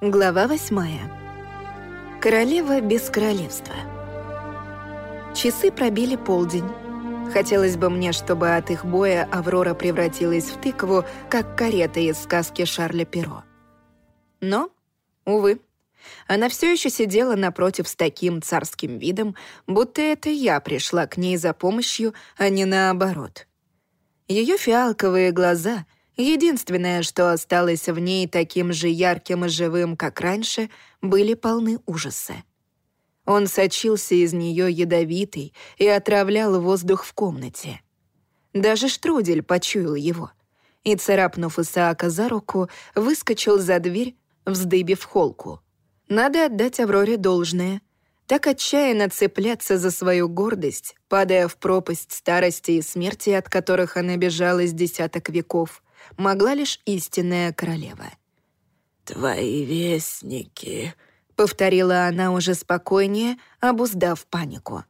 Глава восьмая. Королева без королевства. Часы пробили полдень. Хотелось бы мне, чтобы от их боя Аврора превратилась в тыкву, как карета из сказки Шарля Перо. Но, увы, она все еще сидела напротив с таким царским видом, будто это я пришла к ней за помощью, а не наоборот. Ее фиалковые глаза — Единственное, что осталось в ней таким же ярким и живым, как раньше, были полны ужаса. Он сочился из нее ядовитый и отравлял воздух в комнате. Даже Штрудель почуял его и, царапнув Исаака за руку, выскочил за дверь, вздыбив холку. Надо отдать Авроре должное. Так отчаянно цепляться за свою гордость, падая в пропасть старости и смерти, от которых она бежала с десяток веков — могла лишь истинная королева. «Твои вестники», — повторила она уже спокойнее, обуздав панику.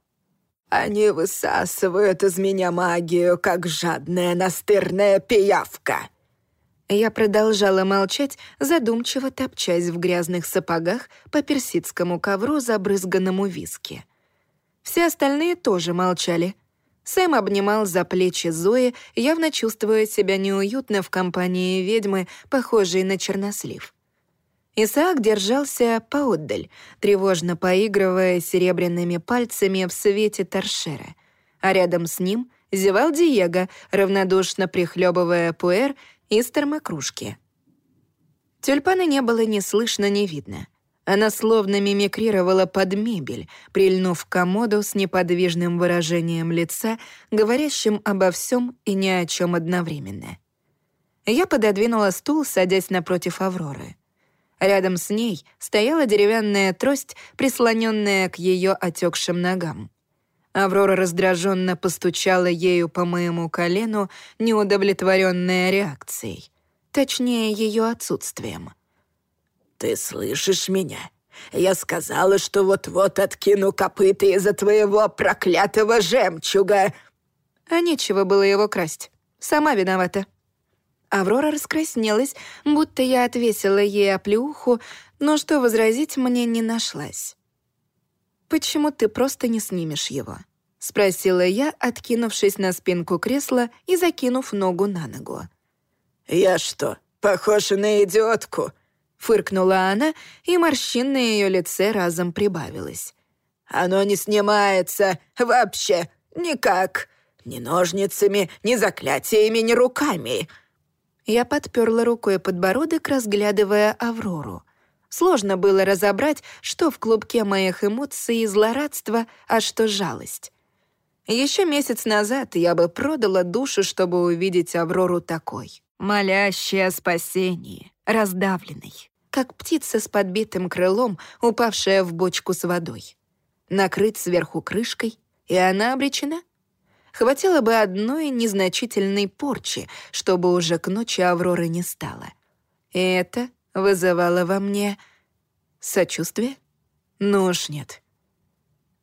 «Они высасывают из меня магию, как жадная настырная пиявка». Я продолжала молчать, задумчиво топчась в грязных сапогах по персидскому ковру, забрызганному виски. Все остальные тоже молчали — Сэм обнимал за плечи Зои, явно чувствуя себя неуютно в компании ведьмы, похожей на чернослив. Исаак держался поотдаль, тревожно поигрывая серебряными пальцами в свете торшера, а рядом с ним зевал Диего, равнодушно прихлебывая пуэр из термокружки. Тюльпана не было ни слышно, ни видно — она словно мимикрировала под мебель, прильнув к комоду с неподвижным выражением лица, говорящим обо всем и ни о чем одновременно. Я пододвинула стул, садясь напротив Авроры. Рядом с ней стояла деревянная трость, прислоненная к ее отекшим ногам. Аврора раздраженно постучала ею по моему колену, неудовлетворенная реакцией. Точнее, ее отсутствием. «Ты слышишь меня? Я сказала, что вот-вот откину копыта из-за твоего проклятого жемчуга!» А нечего было его красть. Сама виновата. Аврора раскраснелась, будто я отвесила ей оплеуху, но что возразить мне не нашлась. «Почему ты просто не снимешь его?» — спросила я, откинувшись на спинку кресла и закинув ногу на ногу. «Я что, похожа на идиотку?» Фыркнула она, и морщин на ее лице разом прибавилось. «Оно не снимается вообще никак. Ни ножницами, ни заклятиями, ни руками». Я подперла рукой подбородок, разглядывая Аврору. Сложно было разобрать, что в клубке моих эмоций и злорадства, а что жалость. Еще месяц назад я бы продала душу, чтобы увидеть Аврору такой, молящей о спасении, раздавленной, как птица с подбитым крылом, упавшая в бочку с водой. Накрыть сверху крышкой, и она обречена? Хватило бы одной незначительной порчи, чтобы уже к ночи Авроры не стало. И это вызывало во мне сочувствие? Ну уж нет.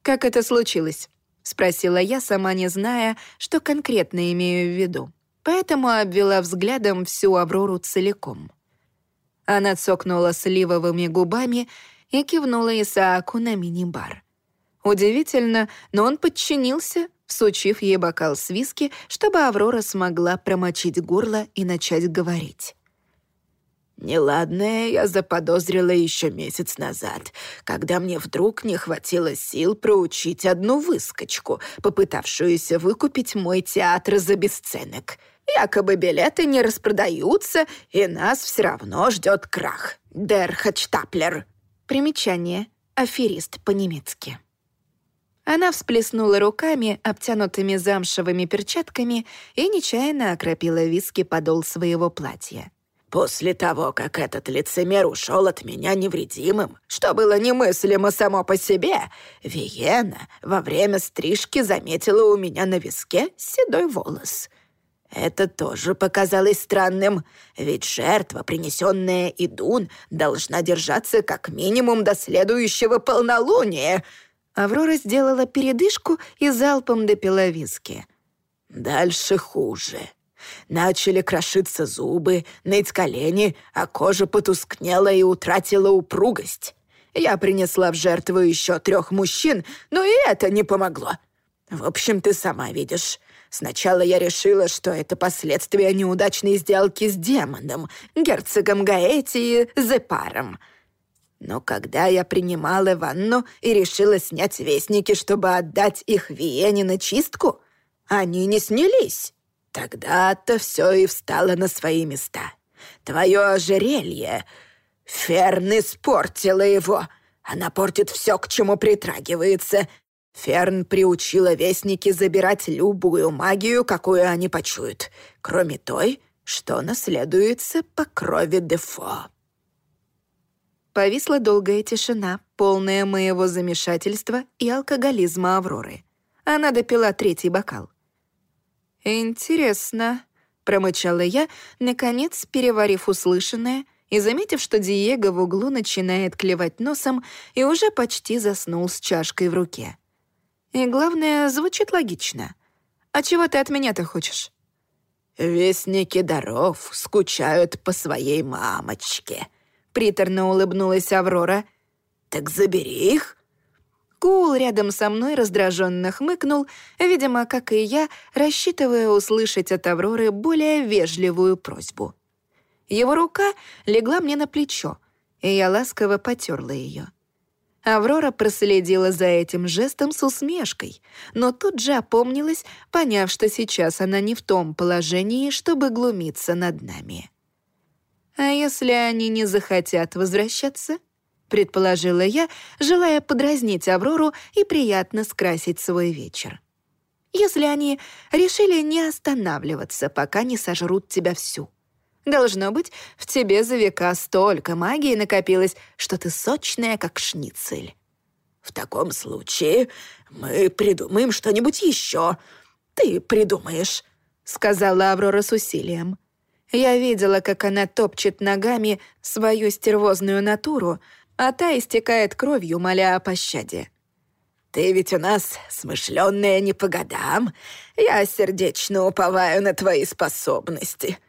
«Как это случилось?» — спросила я, сама не зная, что конкретно имею в виду. Поэтому обвела взглядом всю Аврору целиком. Она цокнула сливовыми губами и кивнула Исааку на мини-бар. Удивительно, но он подчинился, всучив ей бокал с виски, чтобы Аврора смогла промочить горло и начать говорить. Неладное я заподозрила еще месяц назад, когда мне вдруг не хватило сил проучить одну выскочку, попытавшуюся выкупить мой театр за бесценок — Якобы билеты не распродаются, и нас все равно ждет крах. Дерхачтаплер. Примечание. Аферист по-немецки. Она всплеснула руками, обтянутыми замшевыми перчатками, и нечаянно окропила виски подол своего платья. После того, как этот лицемер ушел от меня невредимым, что было немыслимо само по себе, Виена во время стрижки заметила у меня на виске седой волос. Это тоже показалось странным, ведь жертва, принесенная Идун, должна держаться как минимум до следующего полнолуния. Аврора сделала передышку и залпом допила виски. Дальше хуже. Начали крошиться зубы, ныть колени, а кожа потускнела и утратила упругость. Я принесла в жертву еще трех мужчин, но и это не помогло. В общем, ты сама видишь. Сначала я решила, что это последствия неудачной сделки с демоном, герцогом Гаэти и Зепаром. Но когда я принимала ванну и решила снять вестники, чтобы отдать их Виене на чистку, они не снялись. Тогда-то все и встало на свои места. Твое ожерелье... Ферн испортила его. Она портит все, к чему притрагивается. Ферн приучила вестники забирать любую магию, какую они почуют, кроме той, что наследуется по крови Дефо. Повисла долгая тишина, полная моего замешательства и алкоголизма Авроры. Она допила третий бокал. «Интересно», — промычала я, наконец переварив услышанное и заметив, что Диего в углу начинает клевать носом и уже почти заснул с чашкой в руке. И главное, звучит логично. А чего ты от меня-то хочешь? «Вестники даров скучают по своей мамочке», — приторно улыбнулась Аврора. «Так забери их, Коул рядом со мной раздраженно хмыкнул, видимо, как и я, рассчитывая услышать от Авроры более вежливую просьбу. Его рука легла мне на плечо, и я ласково потерла ее. Аврора проследила за этим жестом с усмешкой, но тут же опомнилась, поняв, что сейчас она не в том положении, чтобы глумиться над нами. А если они не захотят возвращаться? предположила я, желая подразнить Аврору и приятно скрасить свой вечер. Если они решили не останавливаться, пока не сожрут тебя всю. Должно быть, в тебе за века столько магии накопилось, что ты сочная, как шницель. В таком случае мы придумаем что-нибудь еще. Ты придумаешь, сказала Аврора с усилием. Я видела, как она топчет ногами свою стервозную натуру, а та истекает кровью, моля о пощаде. «Ты ведь у нас смышленная не по годам. Я сердечно уповаю на твои способности».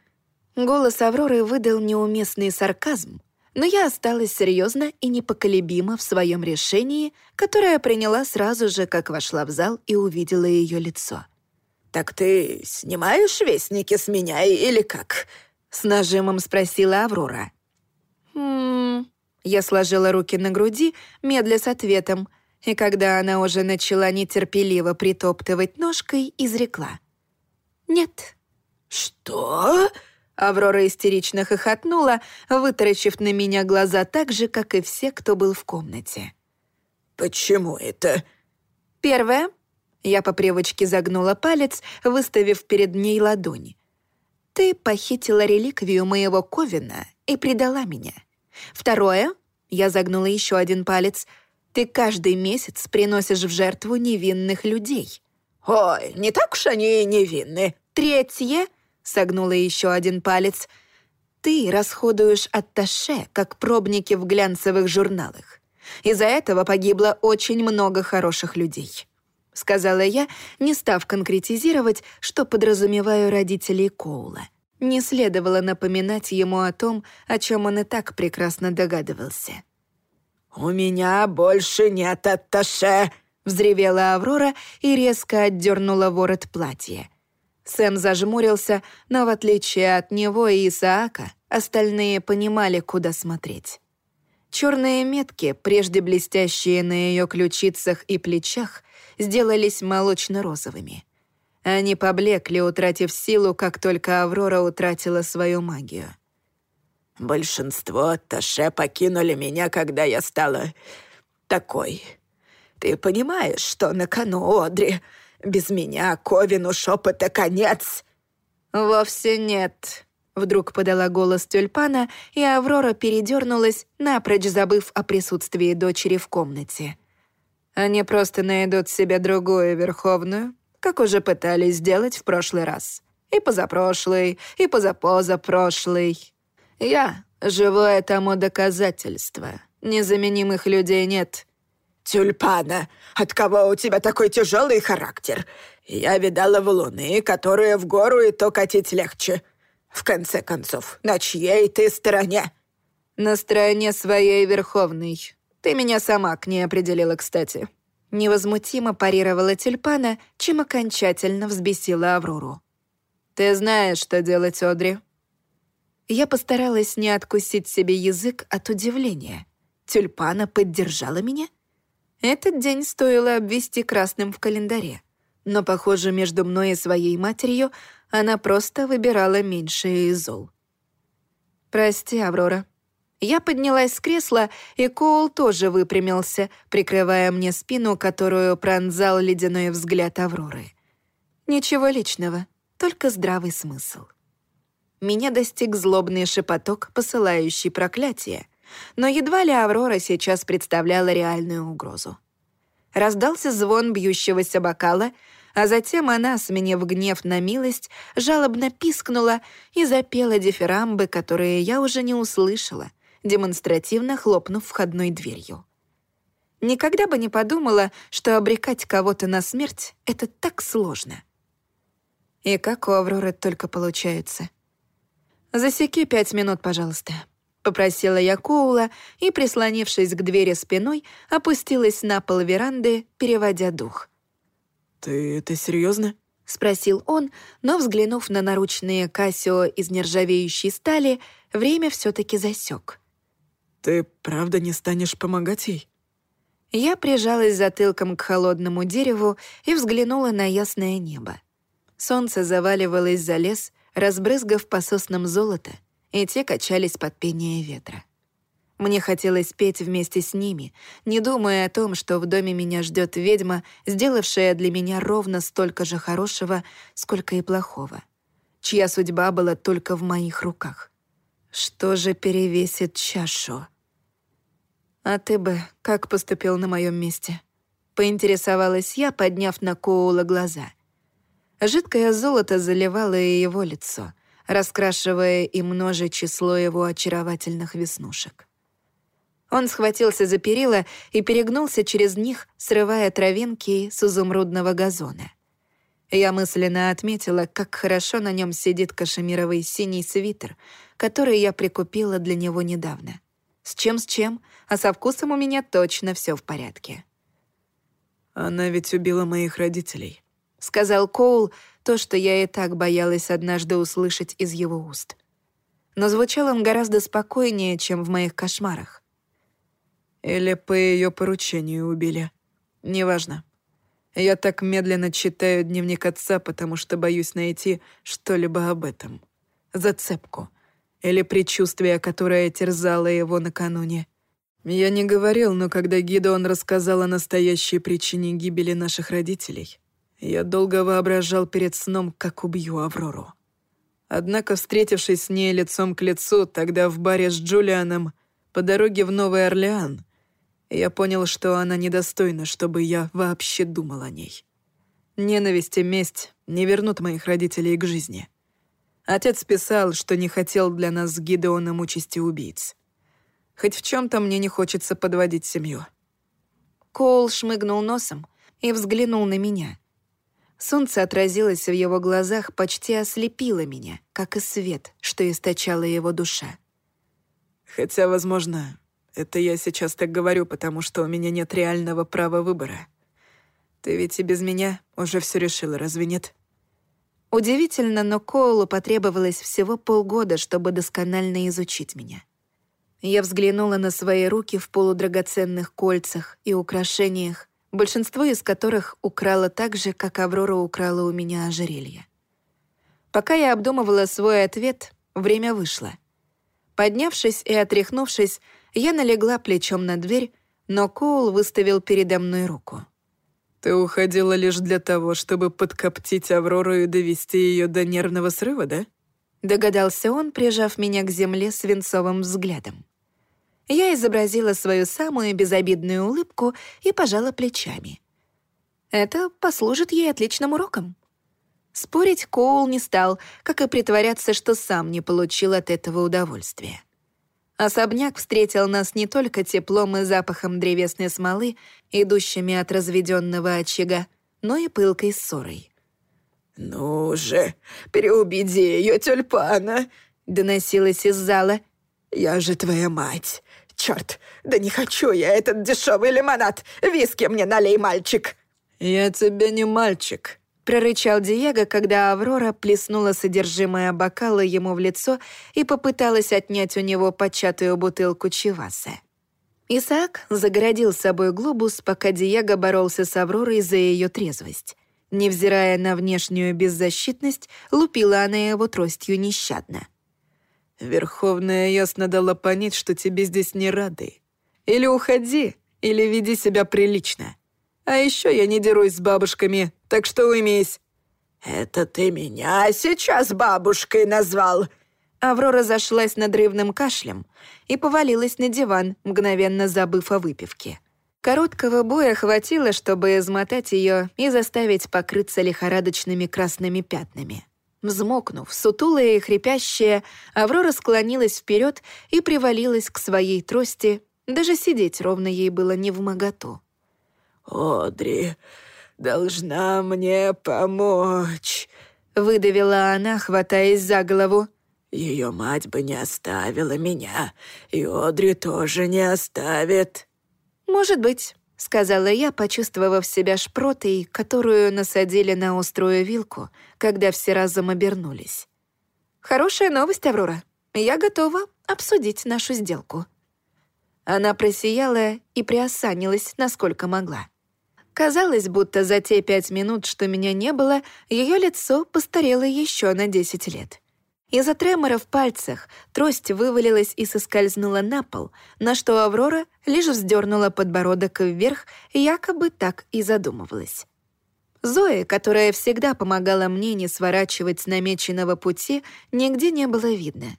Голос Авроры выдал неуместный сарказм, но я осталась серьезно и непоколебима в своем решении, которое приняла сразу же, как вошла в зал и увидела ее лицо. «Так ты снимаешь вестники с меня или как?» — с нажимом спросила Аврора. «Хм...» Я сложила руки на груди, медля с ответом, и когда она уже начала нетерпеливо притоптывать ножкой, изрекла. «Нет». «Что?» Аврора истерично хохотнула, вытаращив на меня глаза так же, как и все, кто был в комнате. «Почему это?» «Первое». Я по привычке загнула палец, выставив перед ней ладони. «Ты похитила реликвию моего Ковина и предала меня. Второе, я загнула еще один палец, ты каждый месяц приносишь в жертву невинных людей. Ой, не так уж они невинны. Третье, согнула еще один палец, ты расходуешь атташе, как пробники в глянцевых журналах. Из-за этого погибло очень много хороших людей. Сказала я, не став конкретизировать, что подразумеваю родителей Коула. Не следовало напоминать ему о том, о чем он и так прекрасно догадывался. «У меня больше нет атташе!» — взревела Аврора и резко отдернула ворот платья. Сэм зажмурился, но в отличие от него и Исаака, остальные понимали, куда смотреть. Черные метки, прежде блестящие на ее ключицах и плечах, сделались молочно-розовыми. Они поблекли, утратив силу, как только Аврора утратила свою магию. «Большинство Таше покинули меня, когда я стала такой. Ты понимаешь, что на кону, Одри? Без меня Ковину шепота конец!» «Вовсе нет», — вдруг подала голос тюльпана, и Аврора передернулась, напрочь забыв о присутствии дочери в комнате. «Они просто найдут себе другую Верховную, как уже пытались сделать в прошлый раз. И позапрошлый, и позапозапрошлый. Я — живое тому доказательство. Незаменимых людей нет. «Тюльпана, от кого у тебя такой тяжелый характер? Я видала валуны, которые в гору и то катить легче. В конце концов, на чьей ты стороне?» «На стороне своей Верховной. Ты меня сама к ней определила, кстати». Невозмутимо парировала тюльпана, чем окончательно взбесила Аврору. «Ты знаешь, что делать, Одри». Я постаралась не откусить себе язык от удивления. Тюльпана поддержала меня? Этот день стоило обвести красным в календаре. Но, похоже, между мной и своей матерью она просто выбирала меньшее из зол. «Прости, Аврора». Я поднялась с кресла, и Коул тоже выпрямился, прикрывая мне спину, которую пронзал ледяной взгляд Авроры. Ничего личного, только здравый смысл. Меня достиг злобный шепоток, посылающий проклятие — но едва ли Аврора сейчас представляла реальную угрозу. Раздался звон бьющегося бокала, а затем она, сменив гнев на милость, жалобно пискнула и запела дифирамбы, которые я уже не услышала, демонстративно хлопнув входной дверью. Никогда бы не подумала, что обрекать кого-то на смерть — это так сложно. И как у Авроры только получается. «Засеки пять минут, пожалуйста», Попросила я Коула и, прислонившись к двери спиной, опустилась на пол веранды, переводя дух. «Ты это серьезно? спросил он, но, взглянув на наручные Кассио из нержавеющей стали, время все таки засек. «Ты правда не станешь помогать ей?» Я прижалась затылком к холодному дереву и взглянула на ясное небо. Солнце заваливалось за лес, разбрызгав по соснам золото — и те качались под пение ветра. Мне хотелось петь вместе с ними, не думая о том, что в доме меня ждет ведьма, сделавшая для меня ровно столько же хорошего, сколько и плохого, чья судьба была только в моих руках. Что же перевесит чашу? А ты бы как поступил на моем месте? Поинтересовалась я, подняв на Коула глаза. Жидкое золото заливало и его лицо, раскрашивая и множе число его очаровательных веснушек. Он схватился за перила и перегнулся через них, срывая травинки с изумрудного газона. Я мысленно отметила, как хорошо на нем сидит кашемировый синий свитер, который я прикупила для него недавно. С чем с чем, а со вкусом у меня точно все в порядке. «Она ведь убила моих родителей», — сказал Коул, то, что я и так боялась однажды услышать из его уст. Но звучал он гораздо спокойнее, чем в моих кошмарах. Или по ее поручению убили. Неважно. Я так медленно читаю дневник отца, потому что боюсь найти что-либо об этом. Зацепку. Или предчувствие, которое терзало его накануне. Я не говорил, но когда Гидеон рассказал о настоящей причине гибели наших родителей, я долго воображал перед сном, как убью Аврору. Однако, встретившись с ней лицом к лицу, тогда в баре с Джулианом, по дороге в Новый Орлеан, я понял, что она недостойна, чтобы я вообще думал о ней. Ненависть и месть не вернут моих родителей к жизни. Отец писал, что не хотел для нас с Гидеоном участи убийц. Хоть в чем то мне не хочется подводить семью. Коул шмыгнул носом и взглянул на меня — Солнце отразилось в его глазах, почти ослепило меня, как и свет, что источала его душа. Хотя, возможно, это я сейчас так говорю, потому что у меня нет реального права выбора. Ты ведь и без меня уже все решила, разве нет? Удивительно, но Коулу потребовалось всего полгода, чтобы досконально изучить меня. Я взглянула на свои руки в полудрагоценных кольцах и украшениях, большинство из которых украла так же, как Аврора украла у меня ожерелье. Пока я обдумывала свой ответ, время вышло. Поднявшись и отряхнувшись, я налегла плечом на дверь, но Коул выставил передо мной руку. «Ты уходила лишь для того, чтобы подкоптить Аврору и довести ее до нервного срыва, да?» Догадался он, прижав меня к земле свинцовым взглядом. Я изобразила свою самую безобидную улыбку и пожала плечами. Это послужит ей отличным уроком. Спорить Коул не стал, как и притворяться, что сам не получил от этого удовольствия. Особняк встретил нас не только теплом и запахом древесной смолы, идущими от разведенного очага, но и пылкой ссорой. «Ну же, переубеди ее, тюльпана!» — доносилось из зала. «Я же твоя мать! Черт, да не хочу я этот дешевый лимонад! Виски мне налей, мальчик!» «Я тебе не мальчик», — прорычал Диего, когда Аврора плеснула содержимое бокала ему в лицо и попыталась отнять у него початую бутылку чиваса. Исаак загородил собой глобус, пока Диего боролся с Авророй за ее трезвость. Невзирая на внешнюю беззащитность, лупила она его тростью нещадно. «Верховная ясно дала понять, что тебе здесь не рады. Или уходи, или веди себя прилично. А еще я не дерусь с бабушками, так что уймись». «Это ты меня сейчас бабушкой назвал?» Аврора зашлась надрывным кашлем и повалилась на диван, мгновенно забыв о выпивке. Короткого боя хватило, чтобы измотать ее и заставить покрыться лихорадочными красными пятнами. Взмокнув, сутулая и хрипящая, Аврора склонилась вперед и привалилась к своей трости, даже сидеть ровно ей было не в моготу. «Одри должна мне помочь», — выдавила она, хватаясь за голову. «Ее мать бы не оставила меня, и Одри тоже не оставит». «Может быть», — сказала я, почувствовав себя шпротой, которую насадили на острую вилку, когда все разом обернулись. «Хорошая новость, Аврора. Я готова обсудить нашу сделку». Она просияла и приосанилась, насколько могла. Казалось, будто за те пять минут, что меня не было, ее лицо постарело еще на десять лет. Из-за тремора в пальцах трость вывалилась и соскользнула на пол, на что Аврора лишь вздернула подбородок вверх, якобы так и задумывалась. Зои, которая всегда помогала мне не сворачивать с намеченного пути, нигде не было видно.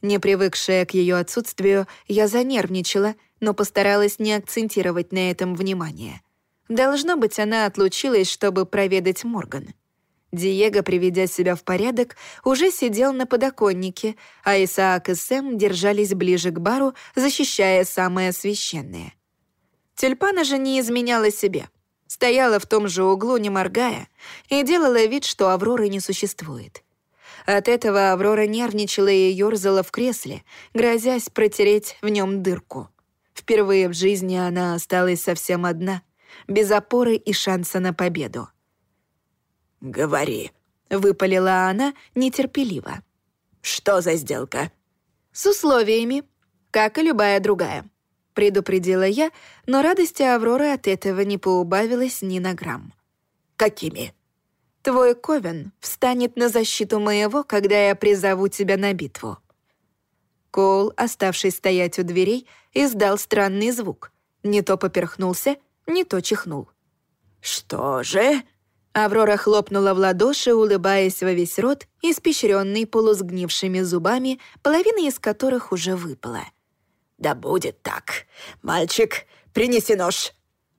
Не привыкшая к ее отсутствию, я занервничала, но постаралась не акцентировать на этом внимание. Должно быть, она отлучилась, чтобы проведать Морган. Диего, приведя себя в порядок, уже сидел на подоконнике, а Исаак и Сэм держались ближе к бару, защищая самое священное. Тюльпана же не изменяла себе. Стояла в том же углу, не моргая, и делала вид, что Авроры не существует. От этого Аврора нервничала и ёрзала в кресле, грозясь протереть в нем дырку. Впервые в жизни она осталась совсем одна, без опоры и шанса на победу. «Говори», — выпалила она нетерпеливо. «Что за сделка?» «С условиями, как и любая другая», — предупредила я, но радости Авроры от этого не поубавилось ни на грамм. «Какими?» «Твой Ковен встанет на защиту моего, когда я призову тебя на битву». Коул, оставшись стоять у дверей, издал странный звук. Не то поперхнулся, не то чихнул. «Что же?» Аврора хлопнула в ладоши, улыбаясь во весь рот, испещренный полусгнившими зубами, половина из которых уже выпала. «Да будет так. Мальчик, принеси нож».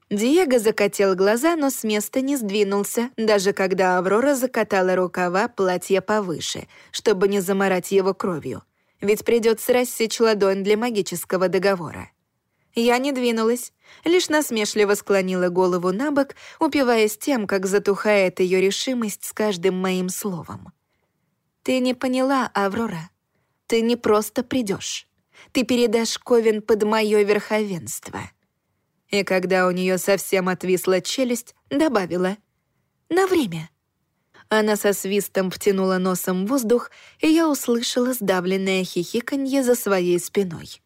Диего закатил глаза, но с места не сдвинулся, даже когда Аврора закатала рукава платья повыше, чтобы не заморать его кровью. Ведь придется рассечь ладонь для магического договора. Я не двинулась, лишь насмешливо склонила голову на бок, упиваясь тем, как затухает ее решимость с каждым моим словом. «Ты не поняла, Аврора. Ты не просто придешь. Ты передашь Ковен под мое верховенство». И когда у нее совсем отвисла челюсть, добавила «На время». Она со свистом втянула носом воздух, и я услышала сдавленное хихиканье за своей спиной.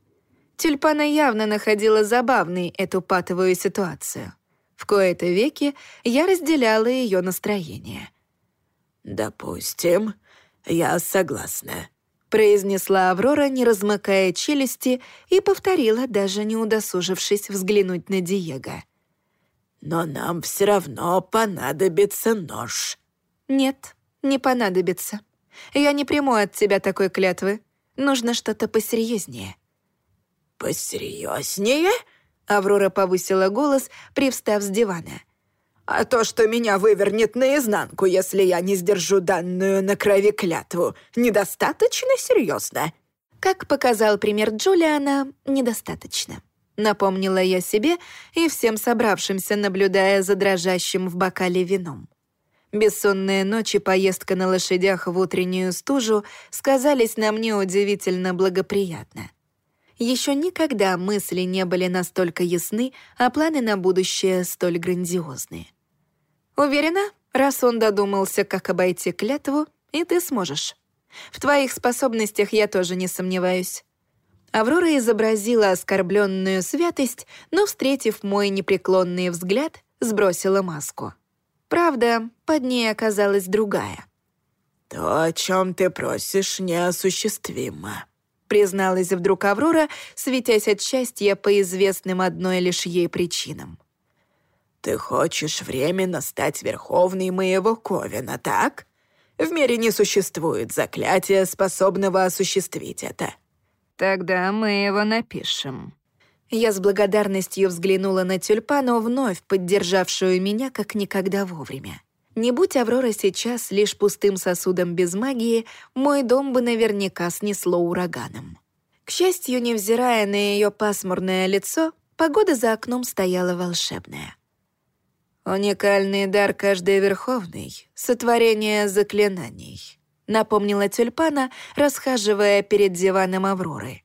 Тюльпана явно находила забавной эту патовую ситуацию. В кои-то веки я разделяла ее настроение. «Допустим, я согласна», — произнесла Аврора, не размыкая челюсти, и повторила, даже не удосужившись взглянуть на Диего. «Но нам все равно понадобится нож». «Нет, не понадобится. Я не приму от тебя такой клятвы. Нужно что-то посерьезнее». «Посерьезнее?» Аврора повысила голос, привстав с дивана. «А то, что меня вывернет наизнанку, если я не сдержу данную на крови клятву, недостаточно серьезно?» Как показал пример Джулиана, недостаточно. Напомнила я себе и всем собравшимся, наблюдая за дрожащим в бокале вином. Бессонные ночи, поездка на лошадях в утреннюю стужу сказались на мне удивительно благоприятно. Еще никогда мысли не были настолько ясны, а планы на будущее столь грандиозные. Уверена, раз он додумался, как обойти клятву, и ты сможешь. В твоих способностях я тоже не сомневаюсь. Аврора изобразила оскорбленную святость, но, встретив мой непреклонный взгляд, сбросила маску. Правда, под ней оказалась другая. «То, о чем ты просишь, неосуществимо», призналась вдруг Аврора, светясь от счастья по известным одной лишь ей причинам. «Ты хочешь временно стать верховной моего Ковена, так? В мире не существует заклятия, способного осуществить это». «Тогда мы его напишем». Я с благодарностью взглянула на тюльпану, вновь поддержавшую меня как никогда вовремя. Не будь Аврора сейчас лишь пустым сосудом без магии, мой дом бы наверняка снесло ураганом. К счастью, невзирая на ее пасмурное лицо, погода за окном стояла волшебная. «Уникальный дар каждой Верховной — сотворение заклинаний», — напомнила тюльпана, расхаживая перед диваном Авроры.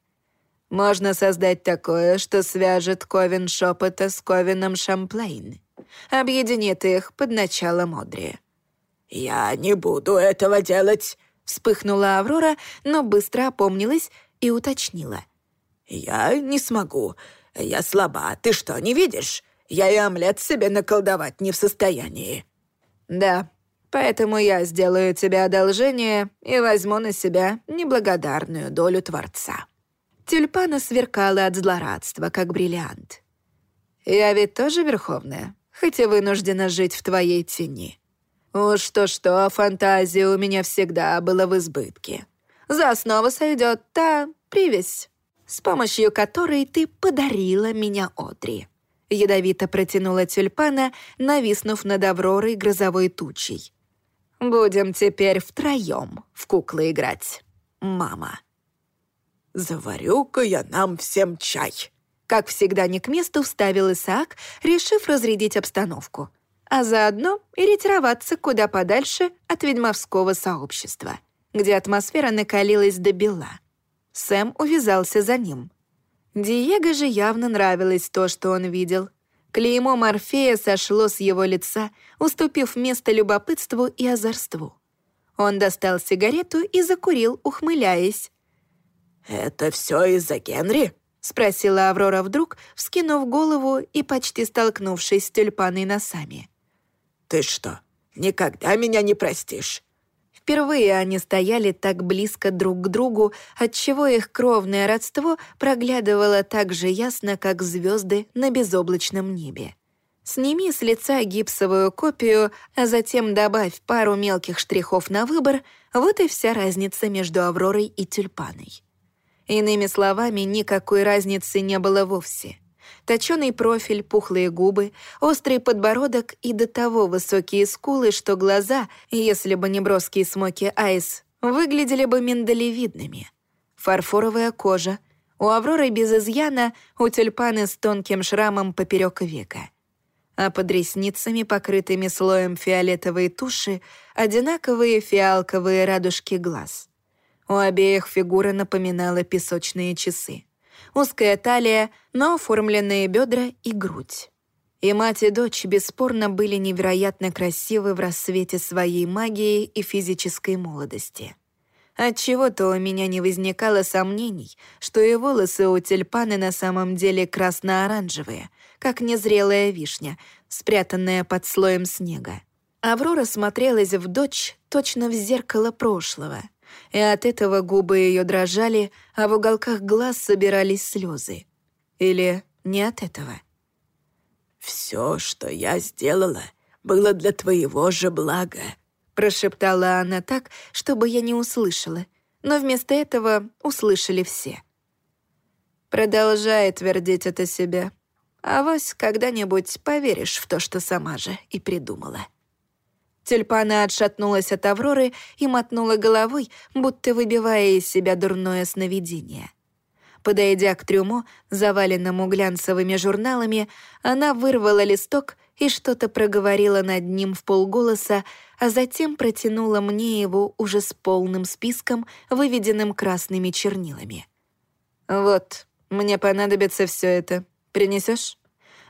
«Можно создать такое, что свяжет Ковен Шепота с Ковеном Шамплейн. Объединит их под началом Одри». «Я не буду этого делать», — вспыхнула Аврора, но быстро опомнилась и уточнила. «Я не смогу. Я слаба. Ты что, не видишь? Я и омлет себе наколдовать не в состоянии». «Да, поэтому я сделаю тебе одолжение и возьму на себя неблагодарную долю Творца». Тюльпана сверкала от злорадства, как бриллиант. «Я ведь тоже Верховная, хоть и вынуждена жить в твоей тени. Уж то-что, фантазия у меня всегда была в избытке. За основу сойдет та привязь, с помощью которой ты подарила меня Одри». Ядовито протянула тюльпана, нависнув над Авророй грозовой тучей. «Будем теперь втроем в куклы играть, мама». «Заварю-ка я нам всем чай», как всегда не к месту вставил Исаак, решив разрядить обстановку, а заодно и ретироваться куда подальше от ведьмовского сообщества, где атмосфера накалилась до бела. Сэм увязался за ним. Диего же явно нравилось то, что он видел. Клеймо Морфея сошло с его лица, уступив место любопытству и озорству. Он достал сигарету и закурил, ухмыляясь. «Это все из-за Генри?» — спросила Аврора вдруг, вскинув голову и почти столкнувшись с тюльпаной носами. «Ты что, никогда меня не простишь?» Впервые они стояли так близко друг к другу, отчего их кровное родство проглядывало так же ясно, как звезды на безоблачном небе. Сними с лица гипсовую копию, а затем добавь пару мелких штрихов на выбор, вот и вся разница между Авророй и тюльпаной. Иными словами, никакой разницы не было вовсе. Точёный профиль, пухлые губы, острый подбородок и до того высокие скулы, что глаза, если бы не броский смоки айс, выглядели бы миндалевидными. Фарфоровая кожа. У Авроры без изъяна, у тюльпаны с тонким шрамом поперек века. А под ресницами, покрытыми слоем фиолетовой туши, одинаковые фиалковые радужки глаз — у обеих фигура напоминала песочные часы. Узкая талия, но оформленные бедра и грудь. И мать и дочь бесспорно были невероятно красивы в рассвете своей магии и физической молодости. Отчего-то у меня не возникало сомнений, что и волосы у тюльпаны на самом деле красно-оранжевые, как незрелая вишня, спрятанная под слоем снега. Аврора смотрелась в дочь точно в зеркало прошлого — и от этого губы ее дрожали, а в уголках глаз собирались слезы. Или не от этого? «Все, что я сделала, было для твоего же блага», прошептала она так, чтобы я не услышала, но вместо этого услышали все. Продолжай твердить это себе. А вось когда-нибудь поверишь в то, что сама же и придумала. Тюльпана отшатнулась от Авроры и мотнула головой, будто выбивая из себя дурное сновидение. Подойдя к трюму, заваленному глянцевыми журналами, она вырвала листок и что-то проговорила над ним в полголоса, а затем протянула мне его уже с полным списком, выведенным красными чернилами. «Вот, мне понадобится все это. Принесешь?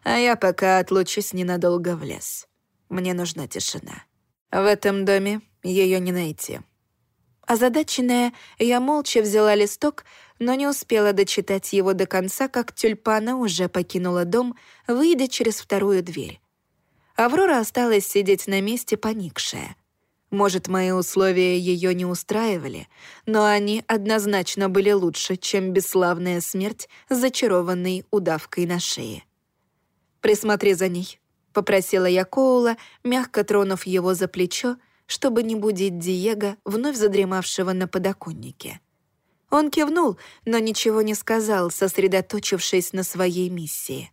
А я пока отлучусь ненадолго в лес. Мне нужна тишина». В этом доме ее не найти. Озадаченная, я молча взяла листок, но не успела дочитать его до конца, как тюльпана уже покинула дом, выйдя через вторую дверь. Аврора осталась сидеть на месте, поникшая. Может, мои условия ее не устраивали, но они однозначно были лучше, чем бесславная смерть, зачарованной удавкой на шее. «Присмотри за ней», Попросила я Коула, мягко тронув его за плечо, чтобы не будить Диего, вновь задремавшего на подоконнике. Он кивнул, но ничего не сказал, сосредоточившись на своей миссии.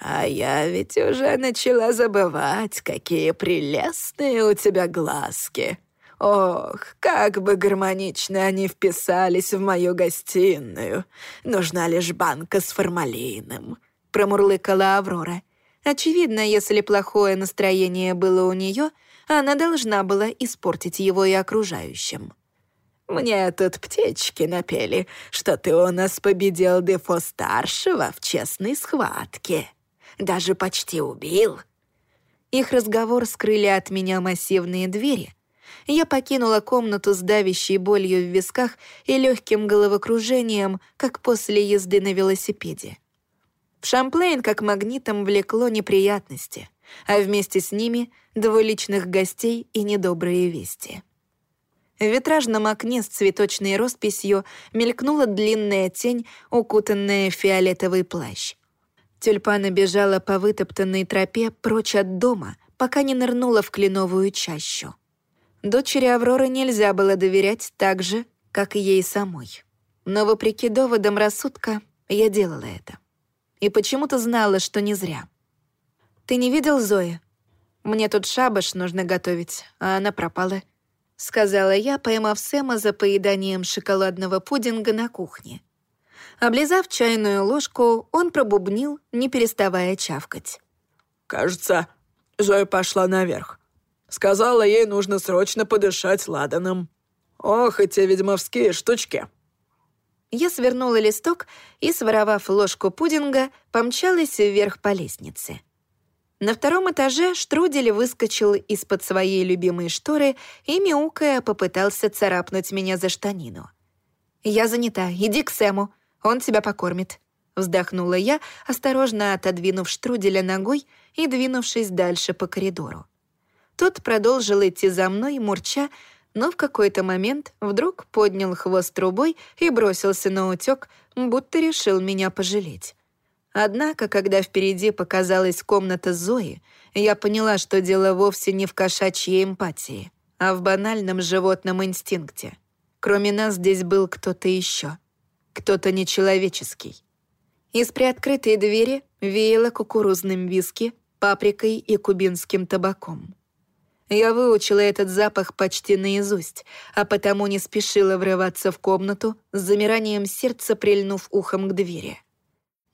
«А я ведь уже начала забывать, какие прелестные у тебя глазки. Ох, как бы гармонично они вписались в мою гостиную. Нужна лишь банка с формалином», — промурлыкала Аврора — Очевидно, если плохое настроение было у нее, она должна была испортить его и окружающим. «Мне тут птички напели, что ты у нас победил Дефо-старшего в честной схватке. Даже почти убил». Их разговор скрыли от меня массивные двери. Я покинула комнату с давящей болью в висках и легким головокружением, как после езды на велосипеде. В Шамплейн как магнитом влекло неприятности, а вместе с ними — двуличных гостей и недобрые вести. В витражном окне с цветочной росписью мелькнула длинная тень, укутанная в фиолетовый плащ. Тюльпана бежала по вытоптанной тропе прочь от дома, пока не нырнула в кленовую чащу. Дочери Авроры нельзя было доверять так же, как и ей самой. Но вопреки доводам рассудка я делала это и почему-то знала, что не зря. «Ты не видел Зои? Мне тут шабаш нужно готовить, а она пропала», — сказала я, поймав Сэма за поеданием шоколадного пудинга на кухне. Облизав чайную ложку, он пробубнил, не переставая чавкать. «Кажется, Зоя пошла наверх. Сказала, ей нужно срочно подышать ладаном. Ох, эти ведьмовские штучки!» Я свернула листок и, своровав ложку пудинга, помчалась вверх по лестнице. На втором этаже Штрудель выскочил из-под своей любимой шторы и, мяукая, попытался царапнуть меня за штанину. «Я занята, иди к Сэму, он тебя покормит», — вздохнула я, осторожно отодвинув Штруделя ногой и двинувшись дальше по коридору. Тот продолжил идти за мной, мурча, но в какой-то момент вдруг поднял хвост трубой и бросился на утёк, будто решил меня пожалеть. Однако, когда впереди показалась комната Зои, я поняла, что дело вовсе не в кошачьей эмпатии, а в банальном животном инстинкте. Кроме нас здесь был кто-то еще, кто-то нечеловеческий. Из приоткрытой двери веяло кукурузным виски, паприкой и кубинским табаком. Я выучила этот запах почти наизусть, а потому не спешила врываться в комнату, с замиранием сердца прильнув ухом к двери.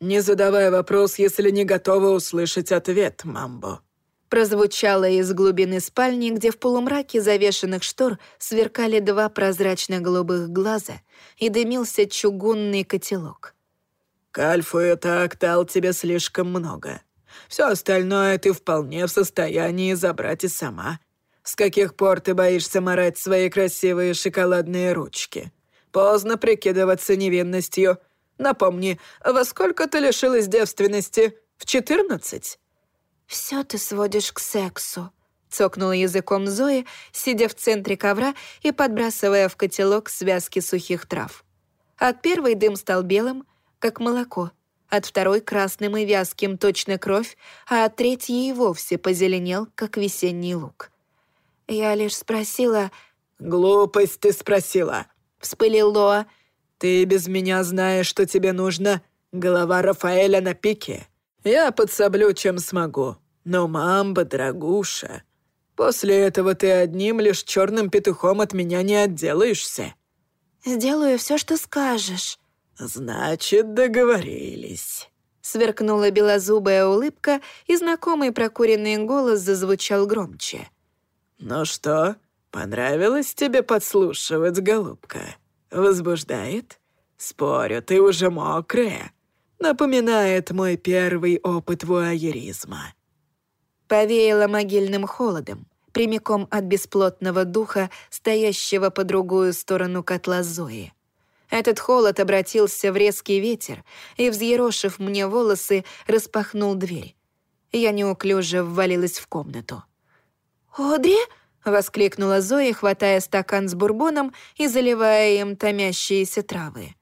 «Не задавай вопрос, если не готова услышать ответ, Мамбо», прозвучало из глубины спальни, где в полумраке завешенных штор сверкали два прозрачно-голубых глаза и дымился чугунный котелок. «Кальфу и так дал тебе слишком много. Все остальное ты вполне в состоянии забрать и сама. С каких пор ты боишься марать свои красивые шоколадные ручки? Поздно прикидываться невинностью. Напомни, во сколько ты лишилась девственности? В четырнадцать?» «Все ты сводишь к сексу», — цокнула языком Зои, сидя в центре ковра и подбрасывая в котелок связки сухих трав. От первой дым стал белым, как молоко, от второй — красным и вязким, точно кровь, а от третьей и вовсе позеленел, как весенний лук. Я лишь спросила... «Глупость ты спросила», — вспылил Лоа. «Ты без меня знаешь, что тебе нужно. Голова Рафаэля на пике. Я подсоблю, чем смогу. Но, мамба, дорогуша, После этого ты одним лишь черным петухом от меня не отделаешься». «Сделаю все, что скажешь». «Значит, договорились». Сверкнула белозубая улыбка, и знакомый прокуренный голос зазвучал громче. «Ну что, понравилось тебе подслушивать, голубка? Возбуждает? Спорю, ты уже мокрая. Напоминает мой первый опыт вуайеризма». Повеяло могильным холодом, прямиком от бесплотного духа, стоящего по другую сторону котла Зои. Этот холод обратился в резкий ветер и, взъерошив мне волосы, распахнул дверь. Я неуклюже ввалилась в комнату. «Одри?» — воскликнула Зоя, хватая стакан с бурбоном и заливая им томящиеся травы.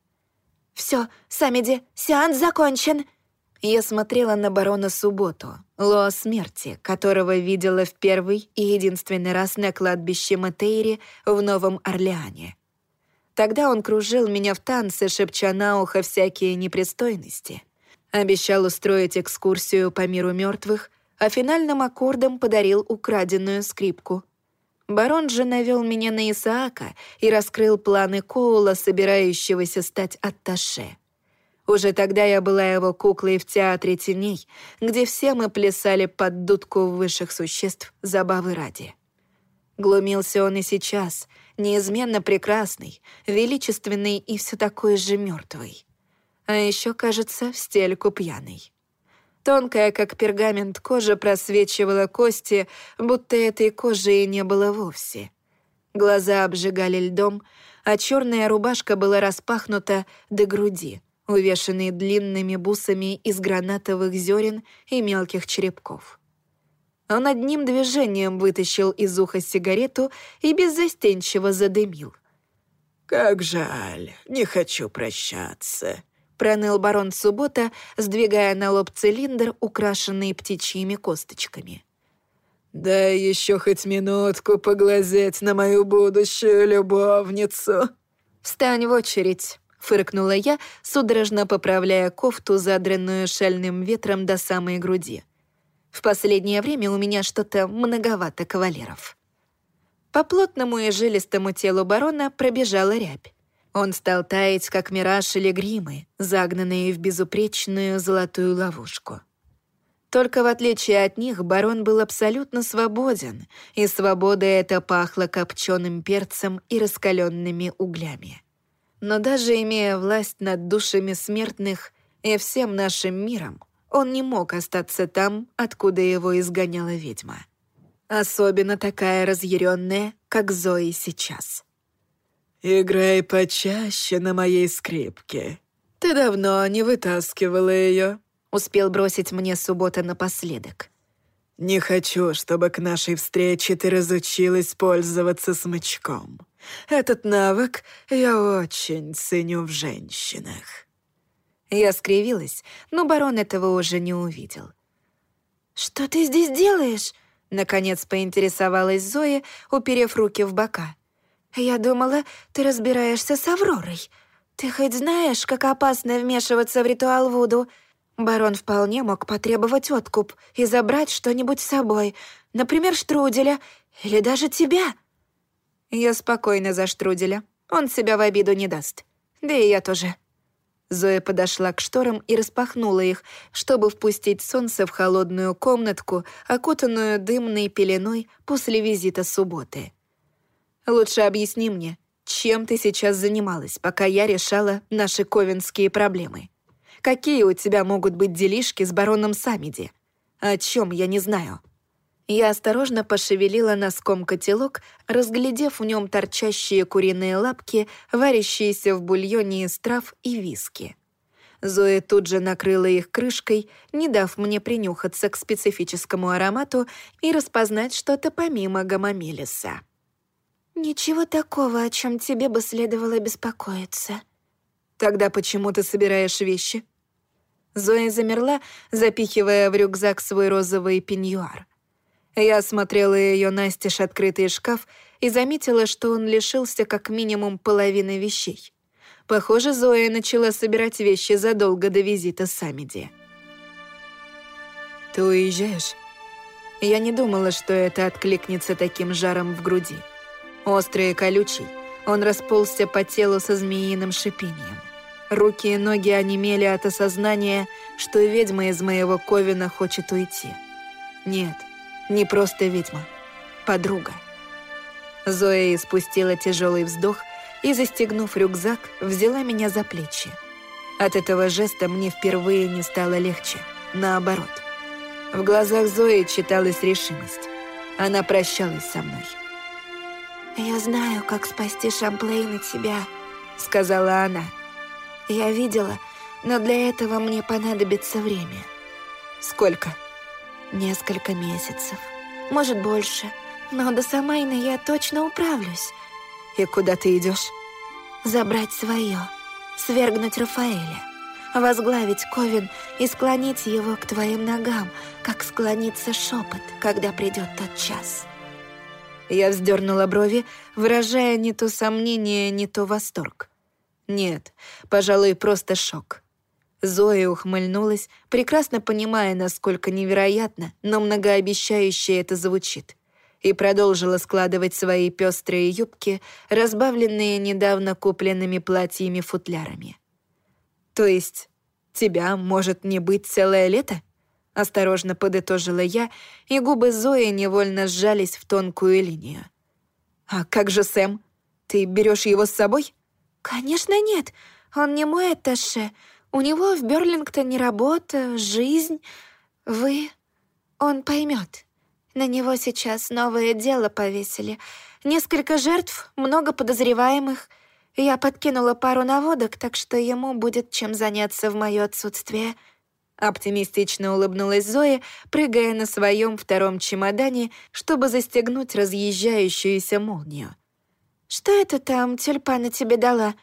«Все, Самиди, сеанс закончен!» Я смотрела на барона Субботу, Лоа Смерти, которого видела в первый и единственный раз на кладбище Матейри в Новом Орлеане. Тогда он кружил меня в танце, шепча на ухо всякие непристойности. Обещал устроить экскурсию по миру мертвых, а финальным аккордом подарил украденную скрипку. Барон же навел меня на Исаака и раскрыл планы Коула, собирающегося стать атташе. Уже тогда я была его куклой в театре теней, где все мы плясали под дудку высших существ забавы ради. Глумился он и сейчас — неизменно прекрасный, величественный и все такой же мертвый. А еще, кажется, в стельку пьяный. Тонкая, как пергамент, кожа просвечивала кости, будто этой кожи и не было вовсе. Глаза обжигали льдом, а черная рубашка была распахнута до груди, увешанной длинными бусами из гранатовых зерен и мелких черепков. Он одним движением вытащил из уха сигарету и беззастенчиво задымил. «Как жаль, не хочу прощаться», — проныл барон Суббота, сдвигая на лоб цилиндр, украшенный птичьими косточками. «Дай еще хоть минутку поглазеть на мою будущую любовницу». «Встань в очередь», — фыркнула я, судорожно поправляя кофту, задранную шальным ветром до самой груди. В последнее время у меня что-то многовато кавалеров. По плотному и жилистому телу барона пробежала рябь. Он стал таять, как мираж или гримы, загнанные в безупречную золотую ловушку. Только в отличие от них барон был абсолютно свободен, и свобода эта пахла копченым перцем и раскаленными углями. Но даже имея власть над душами смертных и всем нашим миром, он не мог остаться там, откуда его изгоняла ведьма. Особенно такая разъяренная, как Зои сейчас. «Играй почаще на моей скрипке. Ты давно не вытаскивала ее», — успел бросить мне суббота напоследок. «Не хочу, чтобы к нашей встрече ты разучилась пользоваться смычком. Этот навык я очень ценю в женщинах». Я скривилась, но барон этого уже не увидел. «Что ты здесь делаешь?» — наконец поинтересовалась Зоя, уперев руки в бока. «Я думала, ты разбираешься с Авророй. Ты хоть знаешь, как опасно вмешиваться в ритуал Вуду? Барон вполне мог потребовать откуп и забрать что-нибудь с собой, например, штруделя или даже тебя». Я спокойно за штруделя. Он себя в обиду не даст. Да и я тоже. Зоя подошла к шторам и распахнула их, чтобы впустить солнце в холодную комнатку, окутанную дымной пеленой после визита субботы. «Лучше объясни мне, чем ты сейчас занималась, пока я решала наши ковенские проблемы? Какие у тебя могут быть делишки с бароном Самиди? О чем я не знаю?» Я осторожно пошевелила носком котелок, разглядев в нем торчащие куриные лапки, варящиеся в бульоне из трав и виски. Зоя тут же накрыла их крышкой, не дав мне принюхаться к специфическому аромату и распознать что-то помимо гамамелиса. «Ничего такого, о чем тебе бы следовало беспокоиться». «Тогда почему ты собираешь вещи?» Зоя замерла, запихивая в рюкзак свой розовый пеньюар. Я осмотрела ее настежь открытый шкаф и заметила, что он лишился как минимум половины вещей. Похоже, Зоя начала собирать вещи задолго до визита Самиди. «Ты уезжаешь?» Я не думала, что это откликнется таким жаром в груди. Острый и колючий, он расползся по телу со змеиным шипением. Руки и ноги онемели от осознания, что ведьма из моего ковина хочет уйти. Нет, не просто ведьма, подруга. Зоя испустила тяжелый вздох и, застегнув рюкзак, взяла меня за плечи. От этого жеста мне впервые не стало легче, наоборот. В глазах Зои читалась решимость. Она прощалась со мной. «Я знаю, как спасти Шамплейн от тебя», — сказала она. «Я видела, но для этого мне понадобится время». «Сколько?» «Несколько месяцев. Может, больше. Но до Самайна я точно управлюсь». «И куда ты идешь? «Забрать свое. Свергнуть Рафаэля. Возглавить Ковен и склонить его к твоим ногам, как склонится шепот, когда придет тот час». Я вздернула брови, выражая не то сомнение, не то восторг. Нет, пожалуй, просто шок. Зоя ухмыльнулась, прекрасно понимая, насколько невероятно, но многообещающе это звучит, и продолжила складывать свои пестрые юбки, разбавленные недавно купленными платьями-футлярами. «То есть тебя может не быть целое лето?» Осторожно подытожила я, и губы Зои невольно сжались в тонкую линию. «А как же Сэм? Ты берешь его с собой?» «Конечно нет. Он не мой атташе. У него в Берлингтоне работа, жизнь. Вы... Он поймет. На него сейчас новое дело повесили. Несколько жертв, много подозреваемых. Я подкинула пару наводок, так что ему будет чем заняться в мое отсутствие». Оптимистично улыбнулась Зоя, прыгая на своем втором чемодане, чтобы застегнуть разъезжающуюся молнию. «Что это там тюльпана тебе дала?»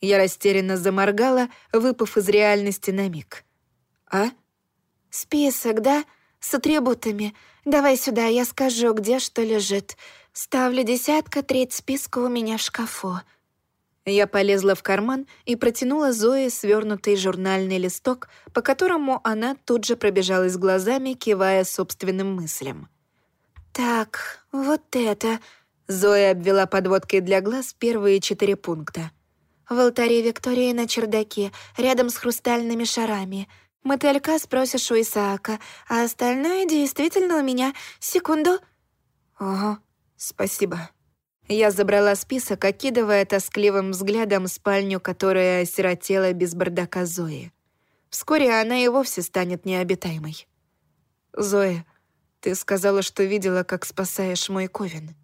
Я растерянно заморгала, выпав из реальности на миг. «А?» «Список, да? С атрибутами. Давай сюда, я скажу, где что лежит. Ставлю десятка, треть списка у меня в шкафу». Я полезла в карман и протянула Зое свернутый журнальный листок, по которому она тут же пробежалась глазами, кивая собственным мыслям. «Так, вот это...» Зоя обвела подводкой для глаз первые четыре пункта. «В алтаре Виктории на чердаке, рядом с хрустальными шарами. Мотылька спросишь у Исаака, а остальное действительно у меня. Секунду». «Ого, спасибо». Я забрала список, окидывая тоскливым взглядом спальню, которая осиротела без бардака Зои. Вскоре она и вовсе станет необитаемой. «Зоя, ты сказала, что видела, как спасаешь мой ковен».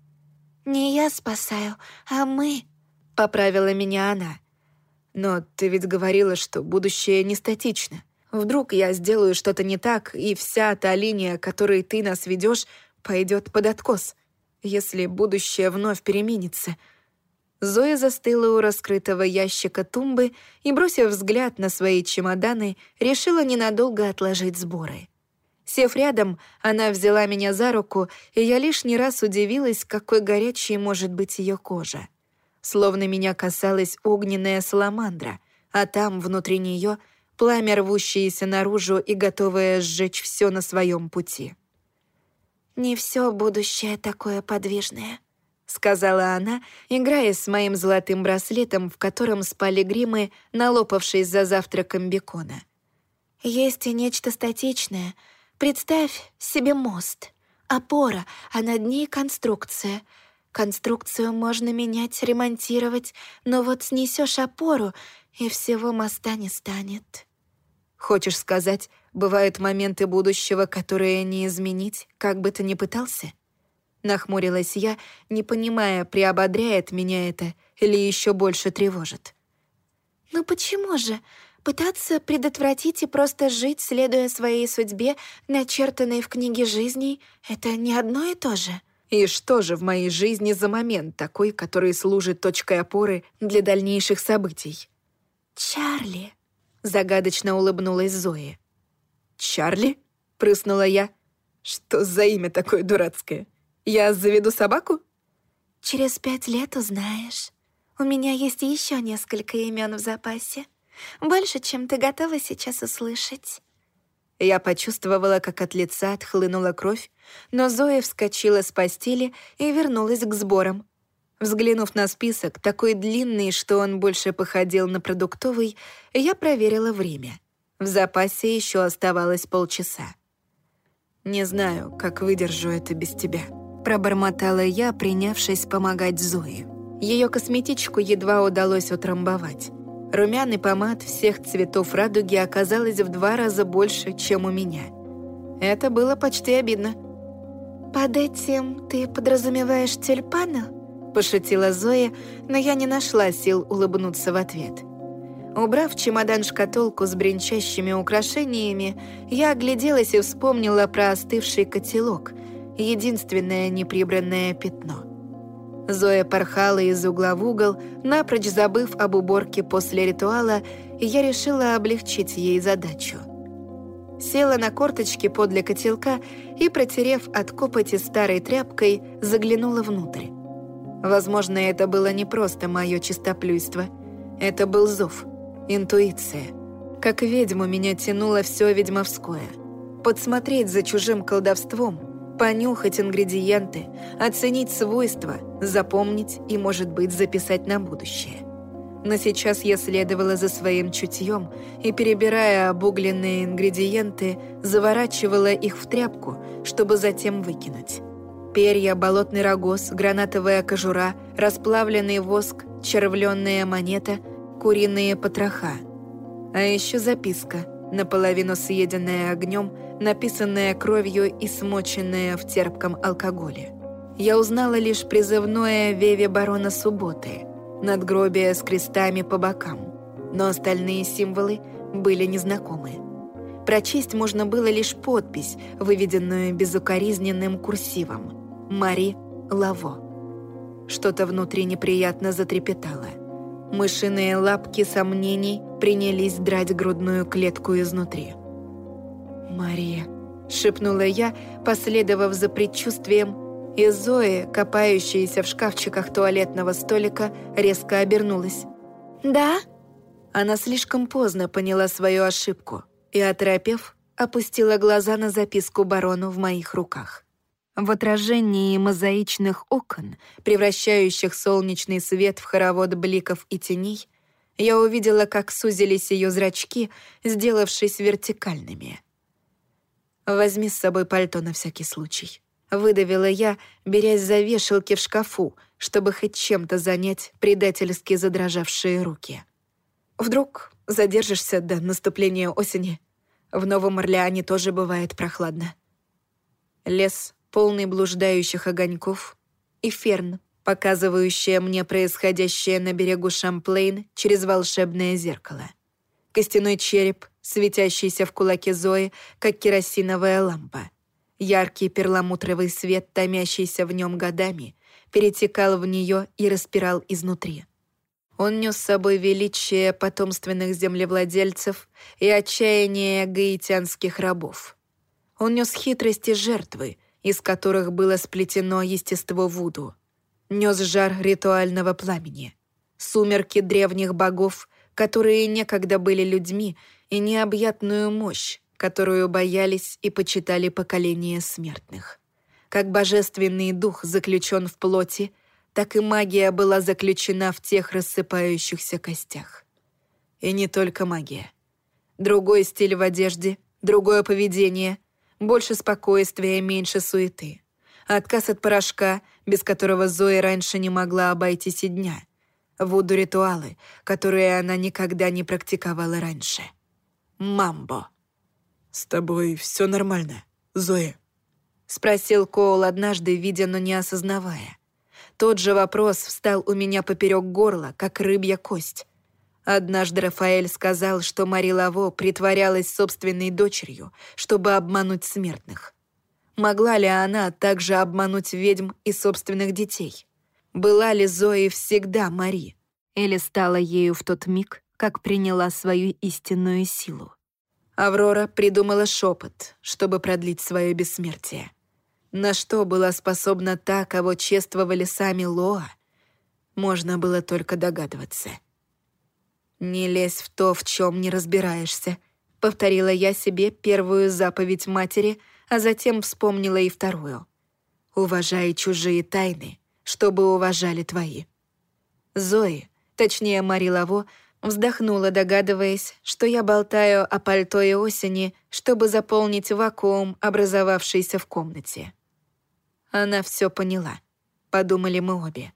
«Не я спасаю, а мы», — поправила меня она. «Но ты ведь говорила, что будущее не статично. Вдруг я сделаю что-то не так, и вся та линия, которой ты нас ведешь, пойдет под откос» если будущее вновь переменится. Зоя застыла у раскрытого ящика тумбы и, бросив взгляд на свои чемоданы, решила ненадолго отложить сборы. Сев рядом, она взяла меня за руку, и я лишний раз удивилась, какой горячей может быть ее кожа. Словно меня касалась огненная саламандра, а там, внутри нее, пламя, рвущееся наружу и готовое сжечь все на своем пути. «Не все будущее такое подвижное», — сказала она, играя с моим золотым браслетом, в котором спали гримы, налопавшись за завтраком бекона. «Есть и нечто статичное. Представь себе мост. Опора, а над ней конструкция. Конструкцию можно менять, ремонтировать, но вот снесешь опору, и всего моста не станет». Хочешь сказать, бывают моменты будущего, которые не изменить, как бы ты ни пытался? Нахмурилась я, не понимая, приободряет меня это или еще больше тревожит. «Ну почему же? Пытаться предотвратить и просто жить, следуя своей судьбе, начертанной в книге жизней, это не одно и то же». И что же в моей жизни за момент такой, который служит точкой опоры для дальнейших событий? «Чарли», Загадочно улыбнулась Зои. «Чарли?» — прыснула я. «Что за имя такое дурацкое? Я заведу собаку?» «Через пять лет узнаешь. У меня есть еще несколько имен в запасе. Больше, чем ты готова сейчас услышать». Я почувствовала, как от лица отхлынула кровь, но Зоя вскочила с постели и вернулась к сборам. Взглянув на список, такой длинный, что он больше походил на продуктовый, я проверила время. В запасе еще оставалось полчаса. «Не знаю, как выдержу это без тебя», — пробормотала я, принявшись помогать Зое. Ее косметичку едва удалось утрамбовать. Румяный помад всех цветов радуги оказалось в два раза больше, чем у меня. Это было почти обидно. «Под этим ты подразумеваешь тюльпана?» — пошутила Зоя, но я не нашла сил улыбнуться в ответ. Убрав чемодан-шкатулку с бренчащими украшениями, я огляделась и вспомнила про остывший котелок, единственное неприбранное пятно — Зоя порхала из угла в угол, напрочь забыв об уборке после ритуала, и я решила облегчить ей задачу. Села на корточки подле котелка и, протерев от копоти старой тряпкой, заглянула внутрь. Возможно, это было не просто мое чистоплюйство. Это был зов, интуиция. Как ведьму меня тянуло все ведьмовское. Подсмотреть за чужим колдовством — понюхать ингредиенты, оценить свойства, запомнить и, может быть, записать на будущее. Но сейчас я следовала за своим чутьем и, перебирая обугленные ингредиенты, заворачивала их в тряпку, чтобы затем выкинуть. Перья, болотный рогоз, гранатовая кожура, расплавленный воск, червленная монета, куриные потроха. А еще записка, наполовину съеденная огнем, написанная кровью и смоченная в терпком алкоголе. Я узнала лишь призывное Веве барона Субботы, надгробие с крестами по бокам, но остальные символы были незнакомы. Прочесть можно было лишь подпись, выведенную безукоризненным курсивом «Мари Лаво». Что-то внутри неприятно затрепетало. Мышиные лапки сомнений принялись драть грудную клетку изнутри. «Мария», — шепнула я, последовав за предчувствием, и Зои, копающаяся в шкафчиках туалетного столика, резко обернулась. «Да?» Она слишком поздно поняла свою ошибку и, оторопев, опустила глаза на записку барону в моих руках. В отражении мозаичных окон, превращающих солнечный свет в хоровод бликов и теней, я увидела, как сузились ее зрачки, сделавшись вертикальными — Возьми с собой пальто на всякий случай. Выдавила я, берясь за вешалки в шкафу, чтобы хоть чем-то занять предательски задрожавшие руки. Вдруг задержишься до наступления осени. В Новом Орлеане тоже бывает прохладно. Лес, полный блуждающих огоньков, и ферн, показывающая мне происходящее на берегу Шамплейн через волшебное зеркало. Костяной череп, светящийся в кулаке Зои, как керосиновая лампа. Яркий перламутровый свет, томящийся в нем годами, перетекал в нее и распирал изнутри. Он нес с собой величие потомственных землевладельцев и отчаяние гаитянских рабов. Он нес хитрости жертвы, из которых было сплетено естество Вуду. Нес жар ритуального пламени. Сумерки древних богов, которые некогда были людьми и необъятную мощь, которую боялись и почитали поколения смертных. Как божественный дух заключен в плоти, так и магия была заключена в тех рассыпающихся костях. И не только магия. Другой стиль в одежде, другое поведение, больше спокойствия, меньше суеты. Отказ от порошка, без которого Зоя раньше не могла обойтись и дня. Вуду-ритуалы, которые она никогда не практиковала раньше. Мамбо. «С тобой все нормально, Зоя?» — спросил Коул однажды, видя, но не осознавая. Тот же вопрос встал у меня поперек горла, как рыбья кость. Однажды Рафаэль сказал, что Мари Лаво притворялась собственной дочерью, чтобы обмануть смертных. Могла ли она также обмануть ведьм и собственных детей? Была ли Зои всегда Мари? Или стала ею в тот миг, как приняла свою истинную силу. Аврора придумала шепот, чтобы продлить свое бессмертие. На что была способна та, кого чествовали сами Лоа, можно было только догадываться. «Не лезь в то, в чем не разбираешься», —— повторила я себе первую заповедь матери, а затем вспомнила и вторую. «Уважай чужие тайны, чтобы уважали твои». Зои, точнее Мари Лаво, вздохнула, догадываясь, что я болтаю о пальто и осени, чтобы заполнить вакуум, образовавшийся в комнате. Она все поняла, подумали мы обе.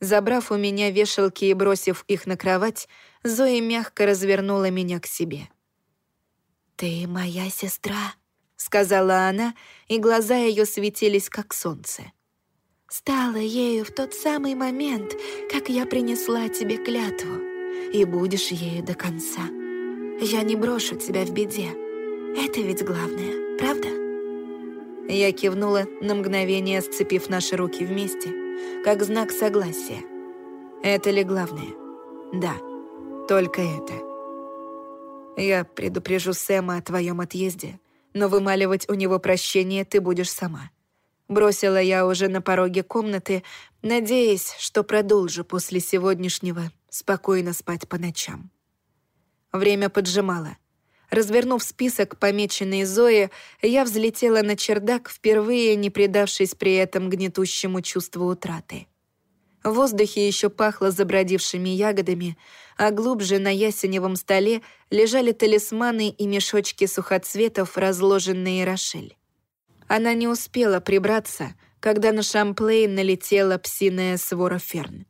Забрав у меня вешалки и бросив их на кровать, Зоя мягко развернула меня к себе. «Ты моя сестра», — сказала она, и глаза ее светились, как солнце. «Стала ею в тот самый момент, как я принесла тебе клятву, и будешь ею до конца. Я не брошу тебя в беде. Это ведь главное, правда?» Я кивнула на мгновение, сцепив наши руки вместе, как знак согласия. «Это ли главное?» «Да, только это». Я предупрежу Сэма о твоем отъезде, но вымаливать у него прощение ты будешь сама. Бросила я уже на пороге комнаты, надеясь, что продолжу после сегодняшнего спокойно спать по ночам. Время поджимало. Развернув список, помеченный Зои, я взлетела на чердак, впервые не предавшись при этом гнетущему чувству утраты. В воздухе еще пахло забродившими ягодами, а глубже на ясеневом столе лежали талисманы и мешочки сухоцветов, разложенные Рошель. Она не успела прибраться, когда на Шамплейн налетела псиная свора Ферн.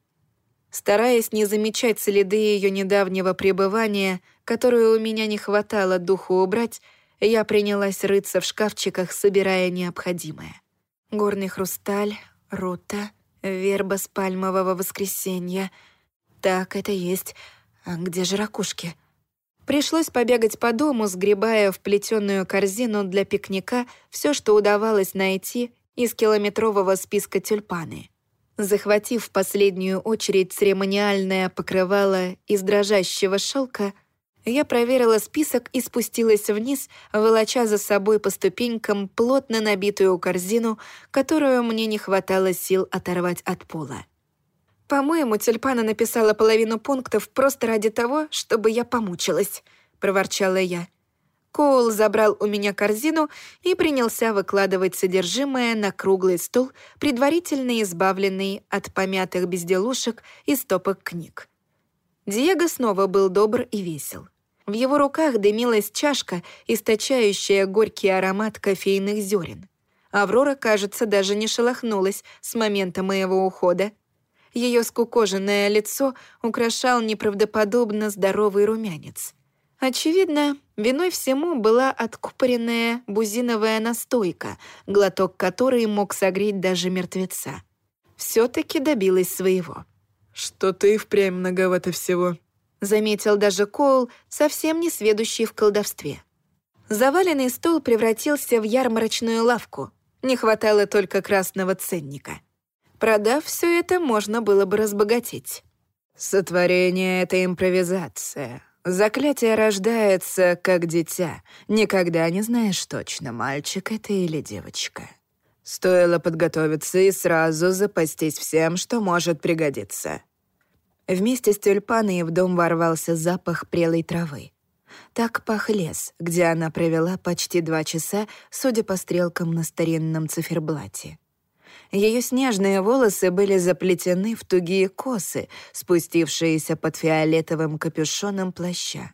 Стараясь не замечать следы ее недавнего пребывания, которую у меня не хватало духу убрать, я принялась рыться в шкафчиках, собирая необходимое. Горный хрусталь, рута, верба с пальмового воскресенья. Так, это есть. А где же ракушки? Пришлось побегать по дому, сгребая в плетеную корзину для пикника все, что удавалось найти из километрового списка тюльпаны. Захватив в последнюю очередь церемониальное покрывало из дрожащего шелка, я проверила список и спустилась вниз, волоча за собой по ступенькам плотно набитую корзину, которую мне не хватало сил оторвать от пола. «По-моему, Тюльпана написала половину пунктов просто ради того, чтобы я помучилась», — проворчала я. Коул забрал у меня корзину и принялся выкладывать содержимое на круглый стол, предварительно избавленный от помятых безделушек и стопок книг. Диего снова был добр и весел. В его руках дымилась чашка, источающая горький аромат кофейных зерен. Аврора, кажется, даже не шелохнулась с момента моего ухода. Ее скукоженное лицо украшал неправдоподобно здоровый румянец. Очевидно, виной всему была откупоренная бузиновая настойка, глоток которой мог согреть даже мертвеца. все таки добилась своего. «Что-то и впрямь многовато всего», — заметил даже Коул, совсем не сведущий в колдовстве. Заваленный стол превратился в ярмарочную лавку. Не хватало только красного ценника. Продав все это, можно было бы разбогатеть. Сотворение — это импровизация. Заклятие рождается, как дитя. Никогда не знаешь точно, мальчик это или девочка. Стоило подготовиться и сразу запастись всем, что может пригодиться. Вместе с тюльпаной в дом ворвался запах прелой травы. Так пах лес, где она провела почти два часа, судя по стрелкам на старинном циферблате. Ее снежные волосы были заплетены в тугие косы, спустившиеся под фиолетовым капюшоном плаща.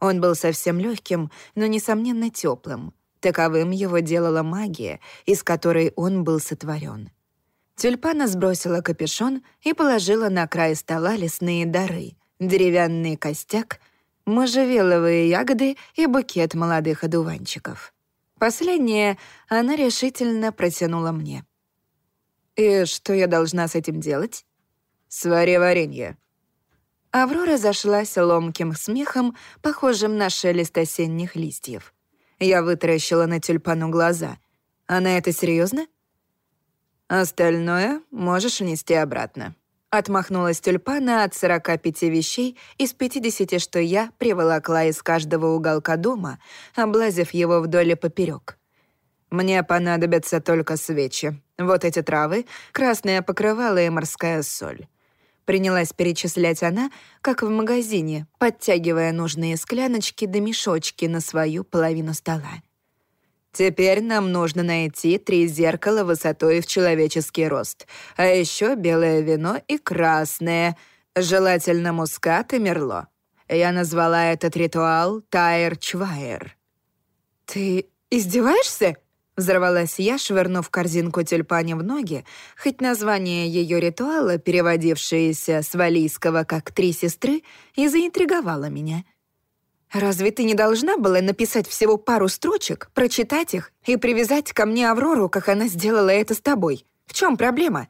Он был совсем легким, но, несомненно, теплым. Таковым его делала магия, из которой он был сотворен. Тюльпана сбросила капюшон и положила на край стола лесные дары, деревянный костяк, можжевеловые ягоды и букет молодых одуванчиков. Последнее она решительно протянула мне — «И что я должна с этим делать?» «Свари варенье». Аврора зашлась ломким смехом, похожим на шелест осенних листьев. Я вытаращила на тюльпану глаза. «Она это серьезно? «Остальное можешь унести обратно». Отмахнулась тюльпана от 45 вещей из 50, что я приволокла из каждого уголка дома, облазив его вдоль и поперек. Мне понадобятся только свечи. Вот эти травы, красное покрывало и морская соль. Принялась перечислять она, как в магазине, подтягивая нужные скляночки да мешочки на свою половину стола. Теперь нам нужно найти три зеркала высотой в человеческий рост, а еще белое вино и красное, желательно мускат и мерло. Я назвала этот ритуал Тайр-Чвайер. «Ты издеваешься?» Взорвалась я, швырнув корзинку тюльпане в ноги, хоть название ее ритуала, переводившееся с валийского как «три сестры», и заинтриговало меня. «Разве ты не должна была написать всего пару строчек, прочитать их и привязать ко мне Аврору, как она сделала это с тобой? В чем проблема?»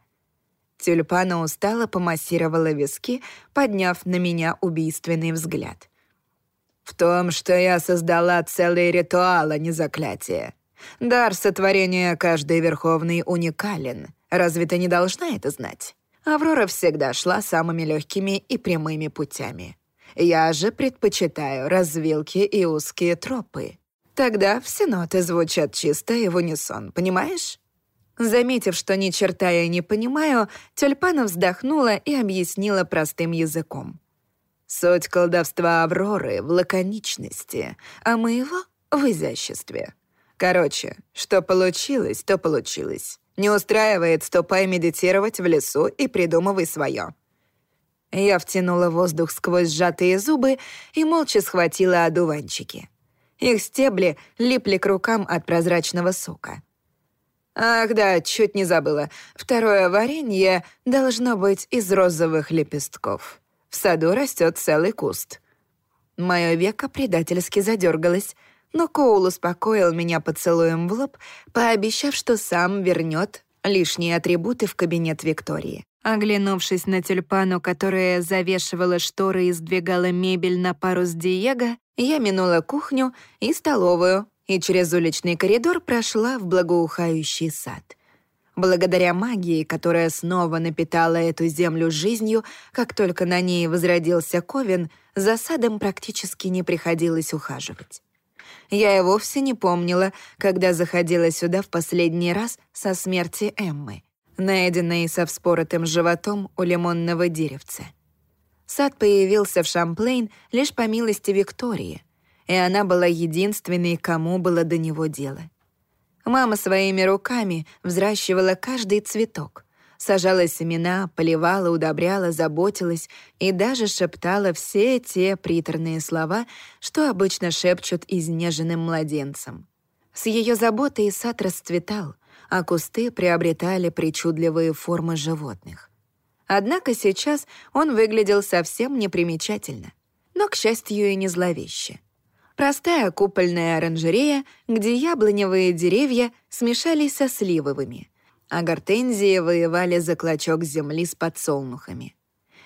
Тюльпана устало помассировала виски, подняв на меня убийственный взгляд. «В том, что я создала целый ритуал, а не заклятие», Дар сотворения каждой Верховной уникален. Разве ты не должна это знать? Аврора всегда шла самыми легкими и прямыми путями. Я же предпочитаю развилки и узкие тропы. Тогда все ноты звучат чисто и в унисон, понимаешь? Заметив, что ни черта я не понимаю, Тюльпана вздохнула и объяснила простым языком. Суть колдовства Авроры в лаконичности, а моего — в изяществе. Короче, что получилось, то получилось. Не устраивает, ступай медитировать в лесу и придумывай свое. Я втянула воздух сквозь сжатые зубы и молча схватила одуванчики. Их стебли липли к рукам от прозрачного сока. Ах да, чуть не забыла. Второе варенье должно быть из розовых лепестков. В саду растет целый куст. Мое веко предательски задергалось — но Коул успокоил меня поцелуем в лоб, пообещав, что сам вернет лишние атрибуты в кабинет Виктории. Оглянувшись на тюльпану, которая завешивала шторы и сдвигала мебель на пару с Диего, я минула кухню и столовую и через уличный коридор прошла в благоухающий сад. Благодаря магии, которая снова напитала эту землю жизнью, как только на ней возродился Ковен, за садом практически не приходилось ухаживать. Я и вовсе не помнила, когда заходила сюда в последний раз со смерти Эммы, найденной со вспоротым животом у лимонного деревца. Сад появился в Шамплейн лишь по милости Виктории, и она была единственной, кому было до него дело. Мама своими руками взращивала каждый цветок, сажала семена, поливала, удобряла, заботилась и даже шептала все те приторные слова, что обычно шепчут изнеженным младенцам. С ее заботой сад расцветал, а кусты приобретали причудливые формы животных. Однако сейчас он выглядел совсем непримечательно, но, к счастью, и не зловеще. Простая купольная оранжерея, где яблоневые деревья смешались со сливовыми — а гортензии воевали за клочок земли с подсолнухами.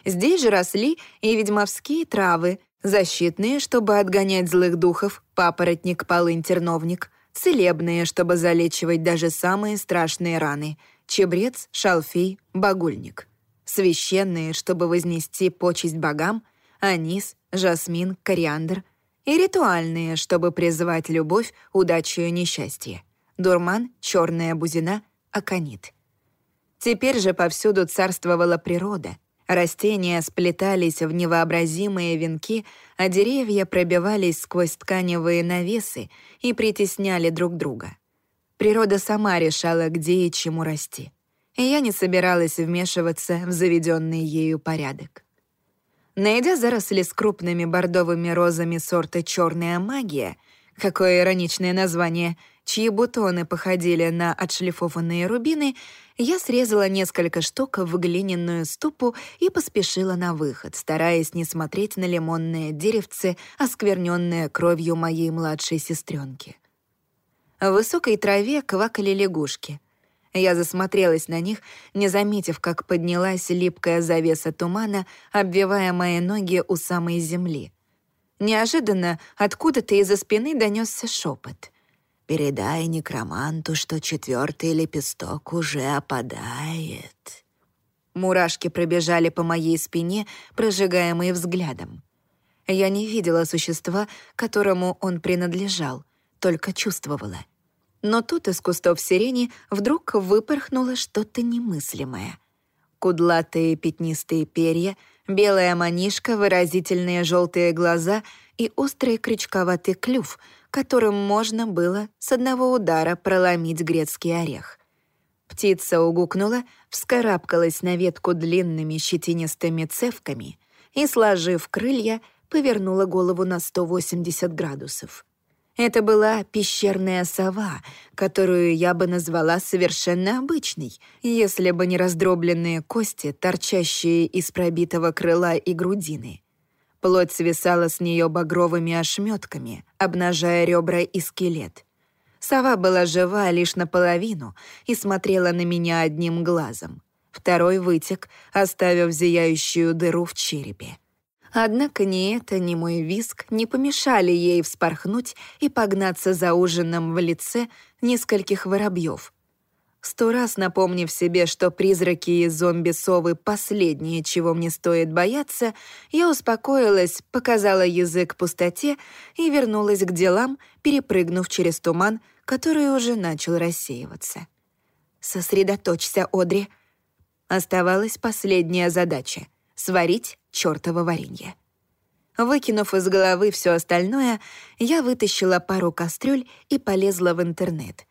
Здесь же росли и ведьмовские травы, защитные, чтобы отгонять злых духов, папоротник, полынь, терновник, целебные, чтобы залечивать даже самые страшные раны, чебрец, шалфей, багульник, священные, чтобы вознести почесть богам, анис, жасмин, кориандр, и ритуальные, чтобы призывать любовь, удачу и несчастье, дурман, черная бузина, аконит. Теперь же повсюду царствовала природа. Растения сплетались в невообразимые венки, а деревья пробивались сквозь тканевые навесы и притесняли друг друга. Природа сама решала, где и чему расти. И я не собиралась вмешиваться в заведенный ею порядок. Найдя заросли с крупными бордовыми розами сорта «Черная магия», какое ироничное название, чьи бутоны походили на отшлифованные рубины, я срезала несколько штук в глиняную ступу и поспешила на выход, стараясь не смотреть на лимонное деревце, оскверненное кровью моей младшей сестренки. В высокой траве квакали лягушки. Я засмотрелась на них, не заметив, как поднялась липкая завеса тумана, обвивая мои ноги у самой земли. Неожиданно откуда-то из-за спины донесся шепот — Передай некроманту, что четвертый лепесток уже опадает». Мурашки пробежали по моей спине, прожигаемые взглядом. Я не видела существа, которому он принадлежал, только чувствовала. Но тут из кустов сирени вдруг выпорхнуло что-то немыслимое. кудлатые пятнистые перья, белая манишка, выразительные желтые глаза и острый крючковатый клюв, которым можно было с одного удара проломить грецкий орех. Птица угукнула, вскарабкалась на ветку длинными щетинистыми цевками и, сложив крылья, повернула голову на 180 градусов. Это была пещерная сова, которую я бы назвала совершенно обычной, если бы не раздробленные кости, торчащие из пробитого крыла и грудины. Плоть свисала с нее багровыми ошметками, обнажая ребра и скелет. Сова была жива лишь наполовину и смотрела на меня одним глазом. Второй вытек, оставив зияющую дыру в черепе. Однако ни это, ни мой виск не помешали ей вспорхнуть и погнаться за ужином в лице нескольких воробьев. Сто раз напомнив себе, что призраки и зомби-совы — последнее, чего мне стоит бояться, я успокоилась, показала язык пустоте и вернулась к делам, перепрыгнув через туман, который уже начал рассеиваться. «Сосредоточься, Одри». Оставалась последняя задача — сварить чёртово варенье. Выкинув из головы все остальное, я вытащила пару кастрюль и полезла в интернет.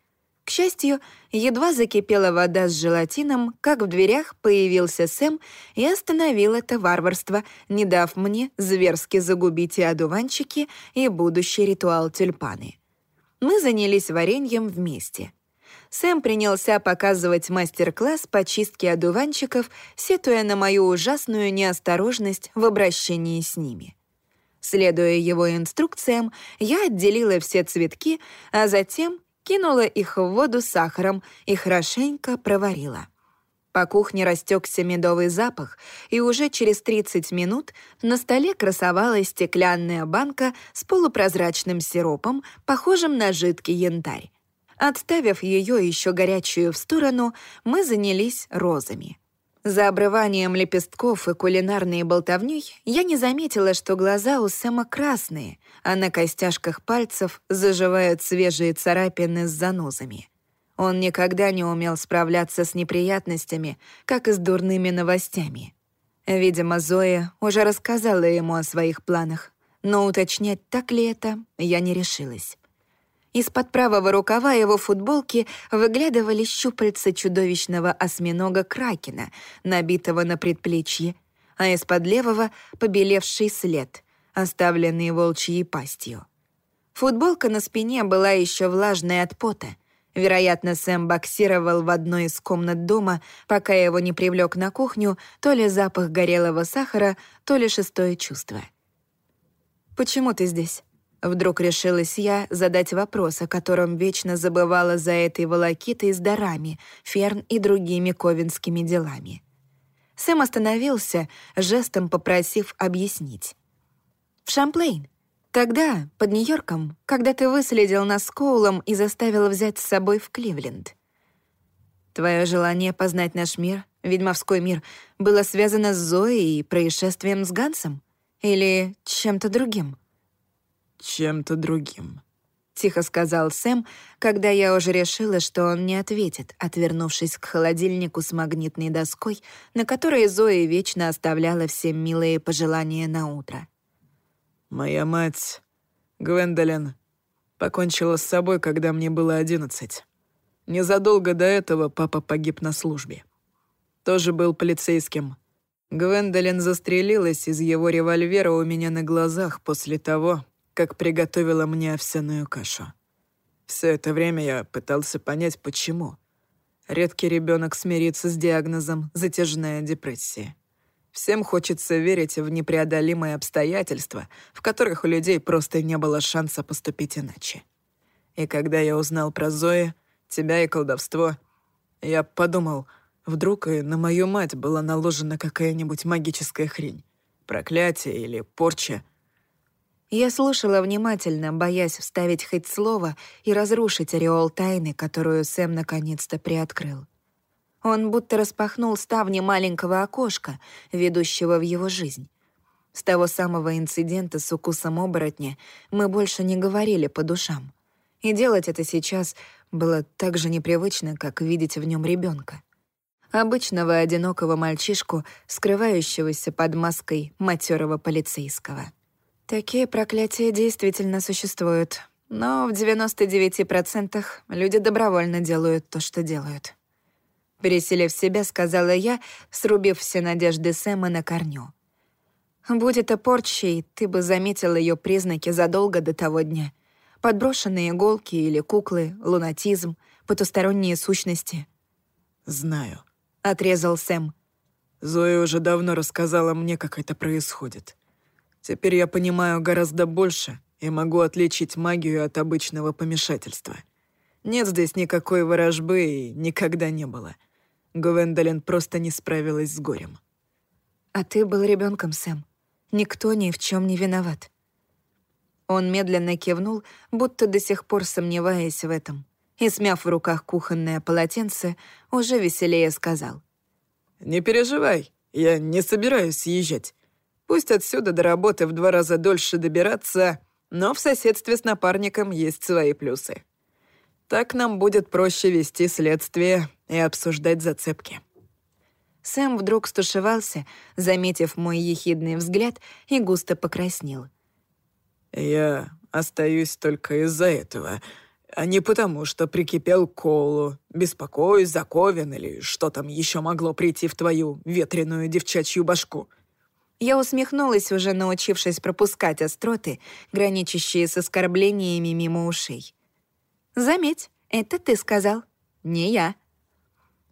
К счастью, едва закипела вода с желатином, как в дверях появился Сэм и остановил это варварство, не дав мне зверски загубить и одуванчики, и будущий ритуал тюльпаны. Мы занялись вареньем вместе — Сэм принялся показывать мастер-класс по чистке одуванчиков, сетуя на мою ужасную неосторожность в обращении с ними. Следуя его инструкциям, я отделила все цветки, а затем кинула их в воду с сахаром и хорошенько проварила. По кухне растекся медовый запах, и уже через 30 минут на столе красовалась стеклянная банка с полупрозрачным сиропом, похожим на жидкий янтарь. Отставив ее еще горячую в сторону, мы занялись розами. За обрыванием лепестков и кулинарной болтовней я не заметила, что глаза у Сэма красные, а на костяшках пальцев заживают свежие царапины с занозами. Он никогда не умел справляться с неприятностями, как и с дурными новостями. Видимо, Зоя уже рассказала ему о своих планах, но уточнять, так ли это, я не решилась. Из-под правого рукава его футболки выглядывали щупальца чудовищного осьминога Кракена, набитого на предплечье, а из-под левого — побелевший след, оставленный волчьей пастью. Футболка на спине была еще влажной от пота. Вероятно, Сэм боксировал в одной из комнат дома, пока его не привлек на кухню то ли запах горелого сахара, то ли шестое чувство. «Почему ты здесь?» Вдруг решилась я задать вопрос, о котором вечно забывала за этой волокитой с дарами, ферн и другими ковенскими делами. Сэм остановился, жестом попросив объяснить. «В Шамплейн. Тогда, под Нью-Йорком, когда ты выследил нас с Коулом и заставил взять с собой в Кливленд. Твое желание познать наш мир, ведьмовской мир, было связано с Зоей и происшествием с Гансом? Или чем-то другим?» Чем-то другим», — тихо сказал Сэм, когда я уже решила, что он не ответит, отвернувшись к холодильнику с магнитной доской, на которой Зоя вечно оставляла всем милые пожелания на утро. «Моя мать, Гвендолин, покончила с собой, когда мне было одиннадцать. Незадолго до этого папа погиб на службе. Тоже был полицейским». Гвендолин застрелилась из его револьвера у меня на глазах после того, как приготовила мне овсяную кашу. Все это время я пытался понять, почему. Редкий ребенок смирится с диагнозом «затяжная депрессия». Всем хочется верить в непреодолимые обстоятельства, в которых у людей просто не было шанса поступить иначе. И когда я узнал про Зои, тебя и колдовство, я подумал, вдруг и на мою мать была наложена какая-нибудь магическая хрень, проклятие или порча — я слушала внимательно, боясь вставить хоть слово и разрушить ореол тайны, которую Сэм наконец-то приоткрыл. Он будто распахнул ставни маленького окошка, ведущего в его жизнь. С того самого инцидента с укусом оборотня мы больше не говорили по душам. И делать это сейчас было так же непривычно, как видеть в нем ребенка. обычного одинокого мальчишку, скрывающегося под маской матерого полицейского. Такие проклятия действительно существуют, но в 99% люди добровольно делают то, что делают. Переселив себя, сказала я, срубив все надежды Сэма на корню. Будь это порчей, ты бы заметил ее признаки задолго до того дня. Подброшенные иголки или куклы, лунатизм, потусторонние сущности. «Знаю», — отрезал Сэм. «Зоя уже давно рассказала мне, как это происходит. Теперь я понимаю гораздо больше и могу отличить магию от обычного помешательства. Нет здесь никакой ворожбы и никогда не было. Гвендолин просто не справилась с горем». «А ты был ребенком, Сэм. Никто ни в чем не виноват». Он медленно кивнул, будто до сих пор сомневаясь в этом, и, смяв в руках кухонное полотенце, уже веселее сказал. «Не переживай, я не собираюсь съезжать. Пусть отсюда до работы в два раза дольше добираться, но в соседстве с напарником есть свои плюсы. Так нам будет проще вести следствие и обсуждать зацепки». Сэм вдруг стушевался, заметив мой ехидный взгляд, и густо покраснел. «Я остаюсь только из-за этого, а не потому, что прикипел Колу, беспокоюсь за Ковен или что там еще могло прийти в твою ветреную девчачью башку». Я усмехнулась, уже научившись пропускать остроты, граничащие с оскорблениями мимо ушей. «Заметь, это ты сказал, не я».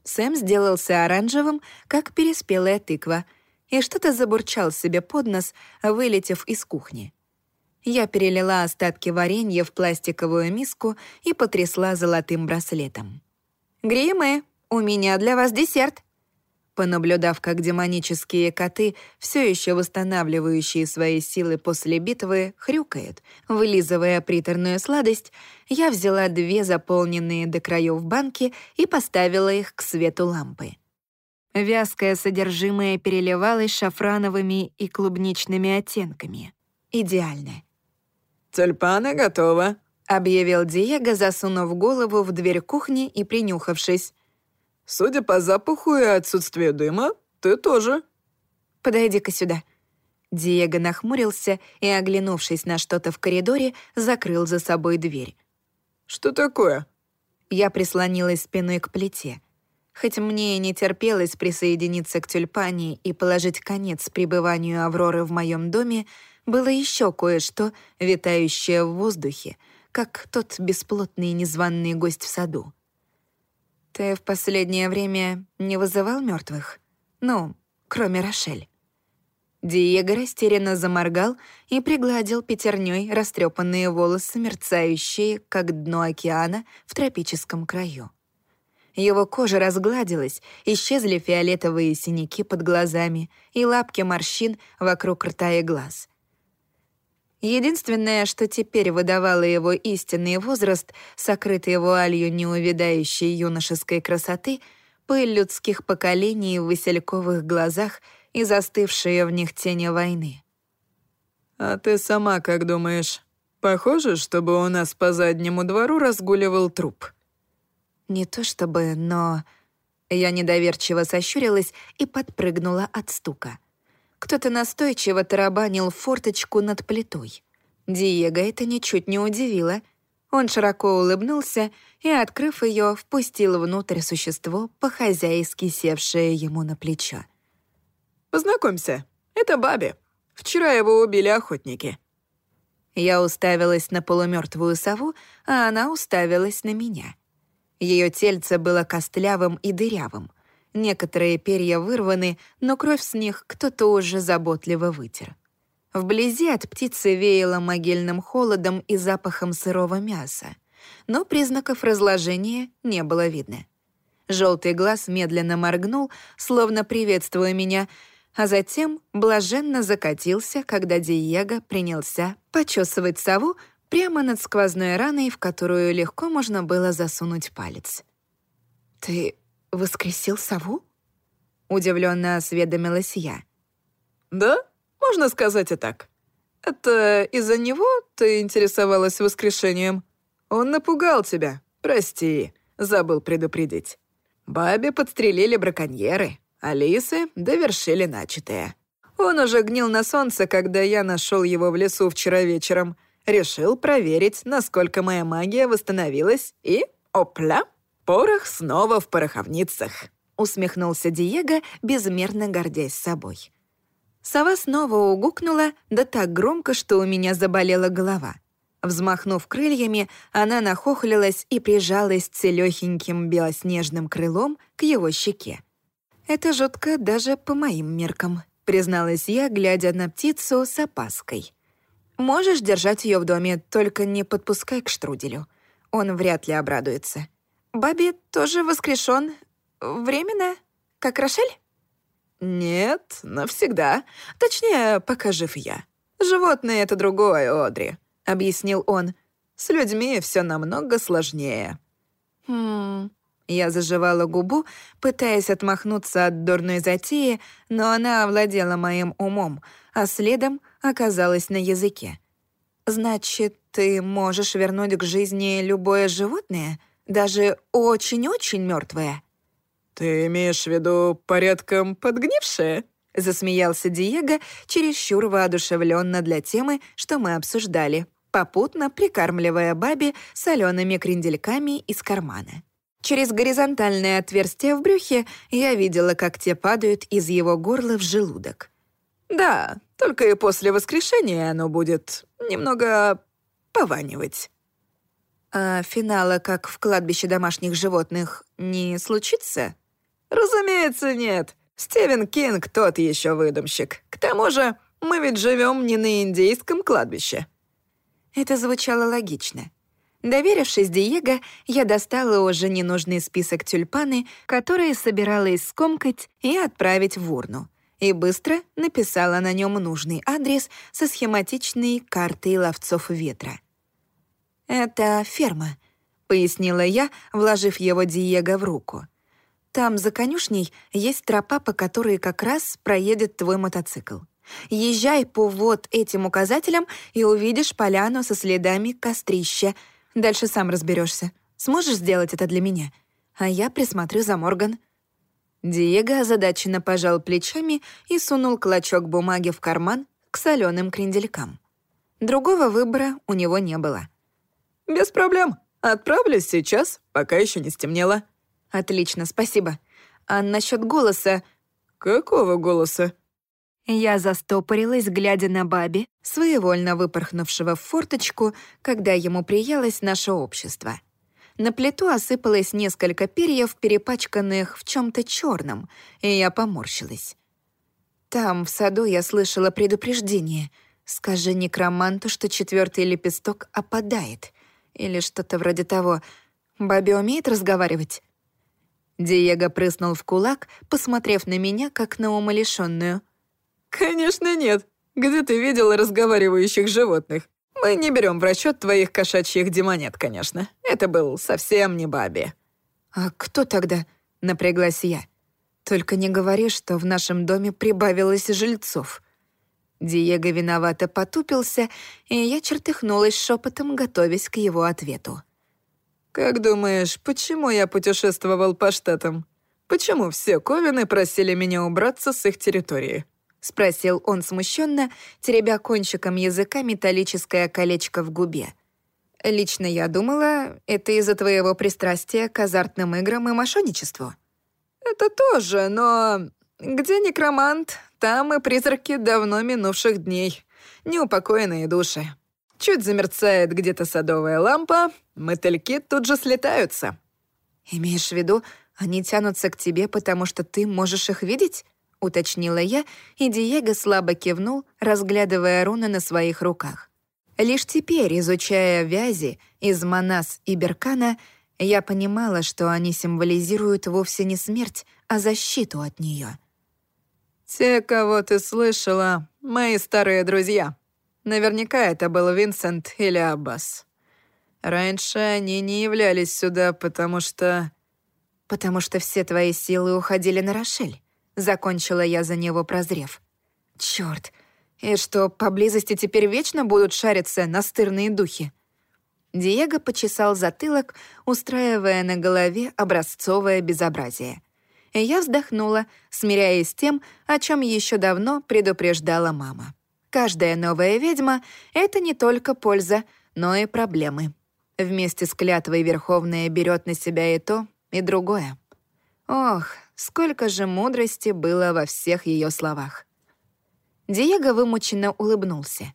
Сэм сделался оранжевым, как переспелая тыква, и что-то забурчал себе под нос, вылетев из кухни. Я перелила остатки варенья в пластиковую миску и потрясла золотым браслетом. «Гримы, у меня для вас десерт!» Понаблюдав, как демонические коты, все еще восстанавливающие свои силы после битвы, хрюкают, вылизывая приторную сладость, я взяла две заполненные до краев банки и поставила их к свету лампы. Вязкое содержимое переливалось шафрановыми и клубничными оттенками. Идеально. «Тюльпаны готово», — объявил Диего, засунув голову в дверь кухни и принюхавшись. «Судя по запаху и отсутствию дыма, ты тоже». «Подойди-ка сюда». Диего нахмурился и, оглянувшись на что-то в коридоре, закрыл за собой дверь. «Что такое?» Я прислонилась спиной к плите. Хоть мне и не терпелось присоединиться к тюльпане и положить конец пребыванию Авроры в моем доме, было еще кое-что, витающее в воздухе, как тот бесплотный незваный гость в саду. «Ты в последнее время не вызывал мертвых? Ну, кроме Рошель?» Диего растерянно заморгал и пригладил пятерней растрепанные волосы, мерцающие, как дно океана в тропическом краю. Его кожа разгладилась, исчезли фиолетовые синяки под глазами и лапки морщин вокруг рта и глаз — Единственное, что теперь выдавало его истинный возраст, сокрытый вуалью неувядающей юношеской красоты, пыль людских поколений в васильковых глазах и застывшие в них тени войны. «А ты сама как думаешь? Похоже, чтобы у нас по заднему двору разгуливал труп?» «Не то чтобы, но...» Я недоверчиво сощурилась и подпрыгнула от стука — кто-то настойчиво тарабанил форточку над плитой. Диего это ничуть не удивило. Он широко улыбнулся и, открыв ее, впустил внутрь существо, по-хозяйски севшее ему на плечо. «Познакомься, это Баби. Вчера его убили охотники». Я уставилась на полумертвую сову, а она уставилась на меня. Ее тельце было костлявым и дырявым. Некоторые перья вырваны, но кровь с них кто-то уже заботливо вытер. Вблизи от птицы веяло могильным холодом и запахом сырого мяса, но признаков разложения не было видно. Желтый глаз медленно моргнул, словно приветствуя меня, а затем блаженно закатился, когда Диего принялся почесывать сову прямо над сквозной раной, в которую легко можно было засунуть палец. «Ты воскресил сову?» Удивленно осведомилась я. «Да, можно сказать и так. Это из-за него ты интересовалась воскрешением? Он напугал тебя, прости, забыл предупредить. Бабе подстрелили браконьеры, а лисы довершили начатое. Он уже гнил на солнце, когда я нашел его в лесу вчера вечером. Решил проверить, насколько моя магия восстановилась, и, опля, порох снова в пороховницах. Усмехнулся Диего, безмерно гордясь собой. Сова снова угукнула, да так громко, что у меня заболела голова. Взмахнув крыльями, она нахохлилась и прижалась целёхеньким белоснежным крылом к его щеке. Это жутко даже по моим меркам призналась я, глядя на птицу с опаской. «Можешь держать ее в доме, только не подпускай к штруделю. Он вряд ли обрадуется. Баби тоже воскрешен. Временно? Как Рошель?» «Нет, навсегда. Точнее, пока жив я. Животные — это другое, Одри», — объяснил он. «С людьми все намного сложнее». «Хм...» Я заживала губу, пытаясь отмахнуться от дурной затеи, но она овладела моим умом, а следом оказалась на языке. «Значит, ты можешь вернуть к жизни любое животное, даже очень-очень мертвое?» «Ты имеешь в виду порядком подгнившее?» — засмеялся Диего, чересчур воодушевленно для темы, что мы обсуждали, попутно прикармливая бабе солеными крендельками из кармана. Через горизонтальное отверстие в брюхе я видела, как те падают из его горла в желудок. «Да, только и после воскрешения оно будет немного пованивать». «А финала, как в кладбище домашних животных, не случится?» «Разумеется, нет. Стивен Кинг тот еще выдумщик. К тому же мы ведь живем не на индейском кладбище». Это звучало логично. Доверившись Диего, я достала уже ненужный список тюльпаны, которые собиралась скомкать и отправить в урну, и быстро написала на нем нужный адрес со схематичной картой ловцов ветра. «Это ферма», — пояснила я, вложив его Диего в руку. «Там за конюшней есть тропа, по которой как раз проедет твой мотоцикл. Езжай по вот этим указателям и увидишь поляну со следами кострища — Дальше сам разберешься. Сможешь сделать это для меня? А я присмотрю за Морган». Диего озадаченно пожал плечами и сунул клочок бумаги в карман к соленым кренделькам. Другого выбора у него не было. «Без проблем. Отправлюсь сейчас, пока еще не стемнело». «Отлично, спасибо. А насчет голоса...» «Какого голоса?» Я застопорилась, глядя на Баби, своевольно выпорхнувшего в форточку, когда ему приелось наше общество. На плиту осыпалось несколько перьев, перепачканных в чем то черном, и я поморщилась. Там, в саду, я слышала предупреждение. «Скажи некроманту, что четвертый лепесток опадает». Или что-то вроде того. Баби умеет разговаривать? Диего прыснул в кулак, посмотрев на меня, как на умалишённую. «Конечно нет. Где ты видела разговаривающих животных? Мы не берем в расчет твоих кошачьих демонет, конечно. Это был совсем не Баби». «А кто тогда?» — напряглась я. «Только не говори, что в нашем доме прибавилось жильцов». Диего виновато потупился, и я чертыхнулась шепотом, готовясь к его ответу. «Как думаешь, почему я путешествовал по штатам? Почему все Ковины просили меня убраться с их территории?» — спросил он смущенно, теребя кончиком языка металлическое колечко в губе. «Лично я думала, это из-за твоего пристрастия к азартным играм и мошенничеству». «Это тоже, но где некромант, там и призраки давно минувших дней, неупокоенные души. Чуть замерцает где-то садовая лампа, мотыльки тут же слетаются». «Имеешь в виду, они тянутся к тебе, потому что ты можешь их видеть?» — уточнила я, и Диего слабо кивнул, разглядывая руны на своих руках. Лишь теперь, изучая вязи из Манас и Беркана, я понимала, что они символизируют вовсе не смерть, а защиту от нее. «Те, кого ты слышала, мои старые друзья. Наверняка это был Винсент или Аббас. Раньше они не являлись сюда, потому что...» «Потому что все твои силы уходили на Рошель». Закончила я за него, прозрев. Чёрт, и что, поблизости теперь вечно будут шариться настырные духи? Диего почесал затылок, устраивая на голове образцовое безобразие. И я вздохнула, смиряясь с тем, о чем еще давно предупреждала мама. Каждая новая ведьма — это не только польза, но и проблемы. Вместе с клятвой Верховная берет на себя и то, и другое. Ох, сколько же мудрости было во всех ее словах. Диего вымученно улыбнулся.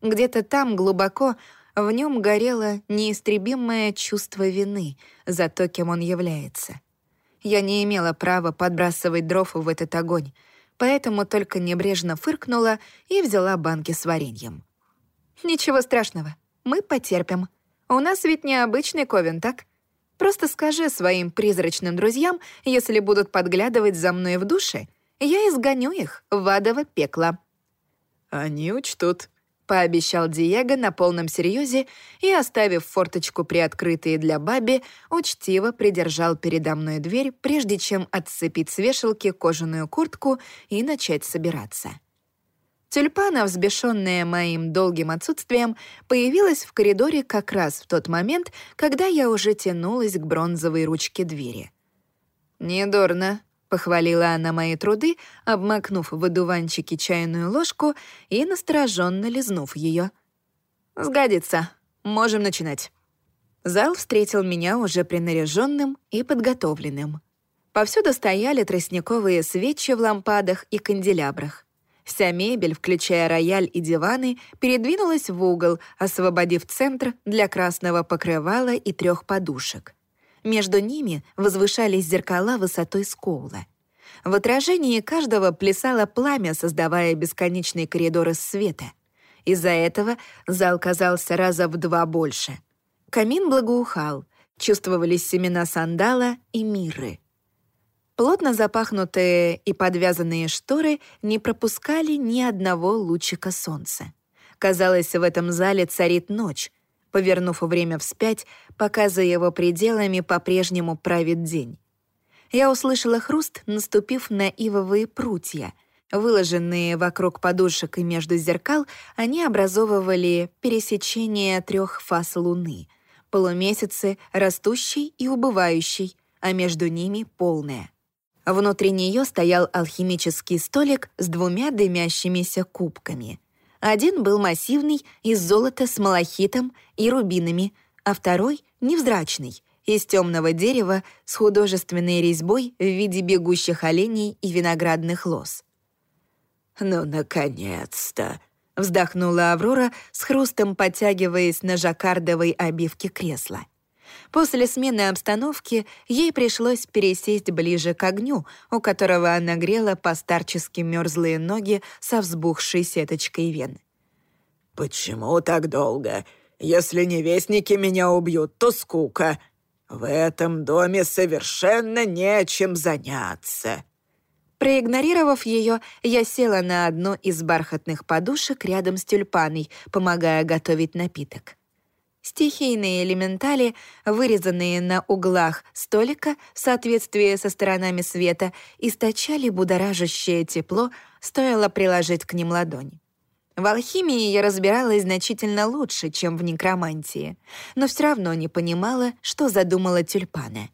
Где-то там, глубоко, в нем горело неистребимое чувство вины за то, кем он является. Я не имела права подбрасывать дров в этот огонь, поэтому только небрежно фыркнула и взяла банки с вареньем. «Ничего страшного, мы потерпим. У нас ведь необычный ковен, так? Просто скажи своим призрачным друзьям, если будут подглядывать за мной в душе, я изгоню их в адово пекло». «Они учтут», пообещал Диего на полном серьезе и, оставив форточку приоткрытой для Баби, учтиво придержал передо мной дверь, прежде чем отцепить с вешалки кожаную куртку и начать собираться. Тюльпана, взбешенная моим долгим отсутствием, появилась в коридоре как раз в тот момент, когда я уже тянулась к бронзовой ручке двери. «Недурно», Похвалила она мои труды, обмакнув в одуванчики чайную ложку и настороженно лизнув ее. «Сгодится. Можем начинать». Зал встретил меня уже принаряженным и подготовленным. Повсюду стояли тростниковые свечи в лампадах и канделябрах. Вся мебель, включая рояль и диваны, передвинулась в угол, освободив центр для красного покрывала и трех подушек — между ними возвышались зеркала высотой скоула. В отражении каждого плясало пламя, создавая бесконечные коридоры света. Из-за этого зал казался раза в два больше. Камин благоухал, чувствовались семена сандала и мирры. Плотно запахнутые и подвязанные шторы не пропускали ни одного лучика солнца. Казалось, в этом зале царит ночь, Повернув время вспять, пока за его пределами по-прежнему правит день. Я услышала хруст, наступив на ивовые прутья. Выложенные вокруг подушек и между зеркал, они образовывали пересечение трех фаз Луны — полумесяцы, растущий и убывающий, а между ними — полная. Внутри нее стоял алхимический столик с двумя дымящимися кубками — один был массивный, из золота с малахитом и рубинами, а второй — невзрачный, из темного дерева с художественной резьбой в виде бегущих оленей и виноградных лоз. «Ну, наконец-то!» — вздохнула Аврора, с хрустом подтягиваясь на жаккардовой обивке кресла. После смены обстановки ей пришлось пересесть ближе к огню, у которого она грела постарчески мерзлые ноги со взбухшей сеточкой вен. «Почему так долго? Если невестники меня убьют, то скука. В этом доме совершенно нечем заняться». Проигнорировав ее, я села на одну из бархатных подушек рядом с тюльпаной, помогая готовить напиток. Стихийные элементали, вырезанные на углах столика в соответствии со сторонами света, источали будоражащее тепло, стоило приложить к ним ладонь. В алхимии я разбиралась значительно лучше, чем в некромантии, но все равно не понимала, что задумала тюльпана.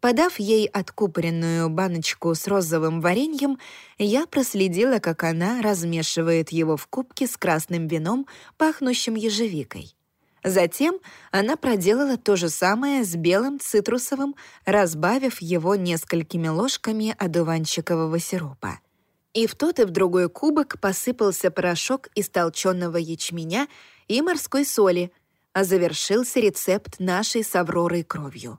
Подав ей откупоренную баночку с розовым вареньем, я проследила, как она размешивает его в кубке с красным вином, пахнущим ежевикой. Затем она проделала то же самое с белым цитрусовым, разбавив его несколькими ложками одуванчикового сиропа. И в тот и в другой кубок посыпался порошок из толченого ячменя и морской соли, а завершился рецепт нашей с Авророй кровью.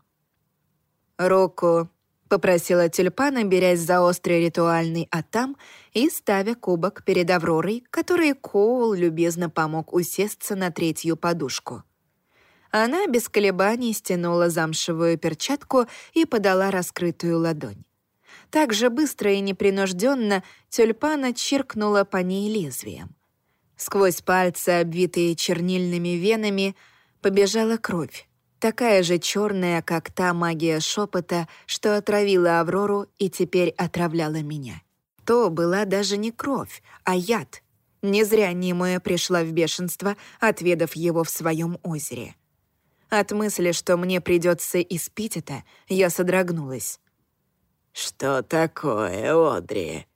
«Руку попросила тюльпана, берясь за острый ритуальный атам и ставя кубок перед Авророй, которой Коул любезно помог усесться на третью подушку. Она без колебаний стянула замшевую перчатку и подала раскрытую ладонь. Так же быстро и непринужденно тюльпана чиркнула по ней лезвием. Сквозь пальцы, обвитые чернильными венами, побежала кровь такая же черная, как та магия шепота, что отравила Аврору и теперь отравляла меня. То была даже не кровь, а яд. Не зря Нимуя пришла в бешенство, отведав его в своем озере. От мысли, что мне придется испить это, я содрогнулась. «Что такое, Одри?»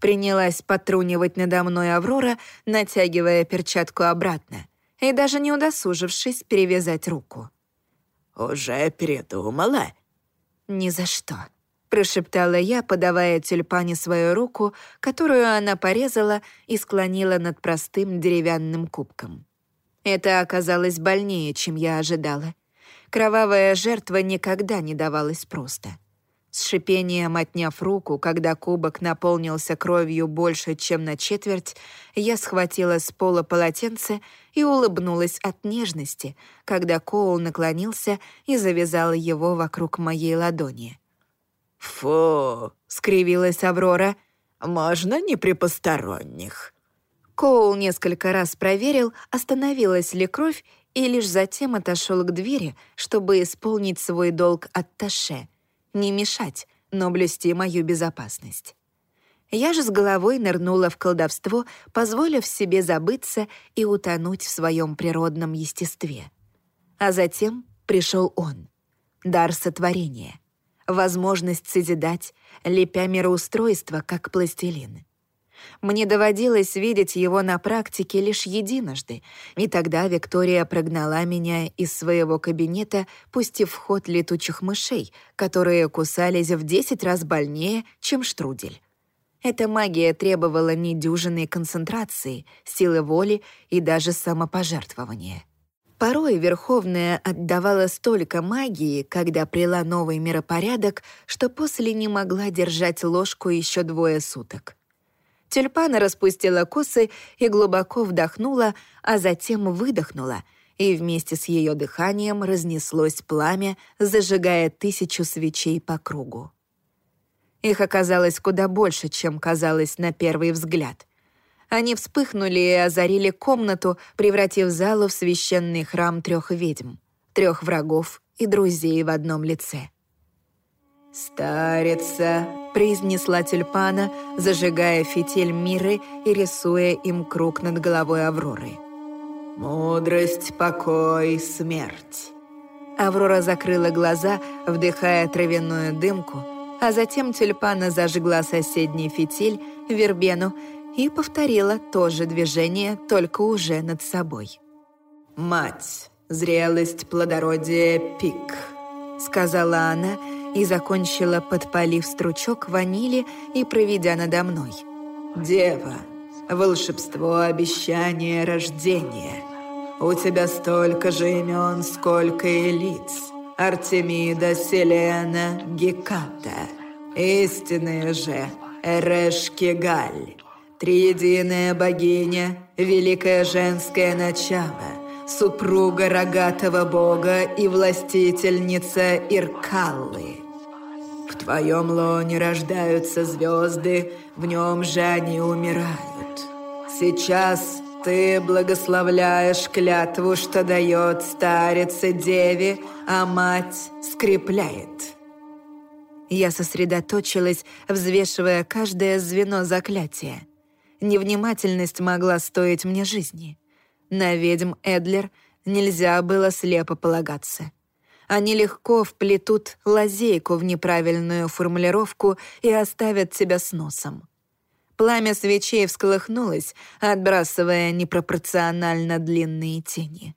Принялась потрунивать надо мной Аврора, натягивая перчатку обратно и даже не удосужившись перевязать руку. «Уже передумала?» «Ни за что», — прошептала я, подавая тюльпане свою руку, которую она порезала и склонила над простым деревянным кубком. Это оказалось больнее, чем я ожидала. Кровавая жертва никогда не давалась просто. С шипением отняв руку, когда кубок наполнился кровью больше, чем на четверть, я схватила с пола полотенце и улыбнулась от нежности, когда Коул наклонился и завязал его вокруг моей ладони. «Фу!» — скривилась Аврора. «Можно не при посторонних?» Коул несколько раз проверил, остановилась ли кровь, и лишь затем отошел к двери, чтобы исполнить свой долг от Таше — не мешать, но блюсти мою безопасность. Я же с головой нырнула в колдовство, позволив себе забыться и утонуть в своем природном естестве. А затем пришел он, дар сотворения, возможность созидать, лепя мироустройство, как пластилин. Мне доводилось видеть его на практике лишь единожды, и тогда Виктория прогнала меня из своего кабинета, пустив в ход летучих мышей, которые кусались в десять раз больнее, чем штрудель. Эта магия требовала недюжинной концентрации, силы воли и даже самопожертвования. Порой Верховная отдавала столько магии, когда прила новый миропорядок, что после не могла держать ложку еще двое суток. Тюльпана распустила косы и глубоко вдохнула, а затем выдохнула, и вместе с ее дыханием разнеслось пламя, зажигая тысячу свечей по кругу. Их оказалось куда больше, чем казалось на первый взгляд. Они вспыхнули и озарили комнату, превратив залу в священный храм трех ведьм, трех врагов и друзей в одном лице. «Старица», — произнесла тюльпана, зажигая фитиль миры и рисуя им круг над головой Авроры. «Мудрость, покой, смерть». Аврора закрыла глаза, вдыхая травяную дымку, а затем тюльпана зажгла соседний фитиль, вербену, и повторила то же движение, только уже над собой. «Мать, зрелость, плодородие, пик», — сказала она, — и закончила, подпалив стручок ванили и проведя надо мной. «Дева, волшебство, обещание, рождение. У тебя столько же имен, сколько и лиц. Артемида, Селена, Геката. Истинные же, Эрешкигаль. Триединая богиня, великое женское начало, супруга рогатого бога и властительница Иркаллы. В твоем лоне рождаются звезды, в нем же они умирают. Сейчас ты благословляешь клятву, что дает старице деве, а мать скрепляет. Я сосредоточилась, взвешивая каждое звено заклятия. Невнимательность могла стоить мне жизни. На ведьм Эдлер нельзя было слепо полагаться. Они легко вплетут лазейку в неправильную формулировку и оставят тебя с носом. Пламя свечей всколыхнулось, отбрасывая непропорционально длинные тени.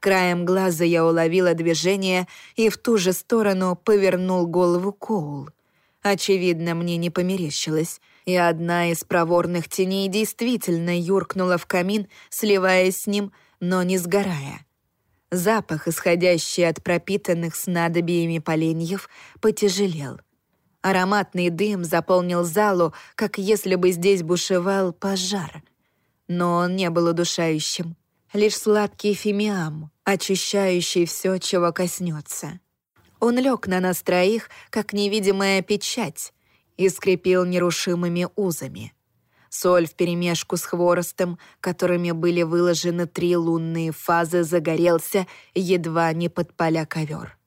Краем глаза я уловила движение и в ту же сторону повернул голову Коул. Очевидно, мне не померещилось — и одна из проворных теней действительно юркнула в камин, сливаясь с ним, но не сгорая. Запах, исходящий от пропитанных снадобьями поленьев, потяжелел. Ароматный дым заполнил залу, как если бы здесь бушевал пожар. Но он не был удушающим. Лишь сладкий фимиам, очищающий все, чего коснется. Он лег на нас троих, как невидимая печать, и скрепил нерушимыми узами. Соль вперемешку с хворостом, которыми были выложены три лунные фазы, загорелся, едва не подпаля ковер.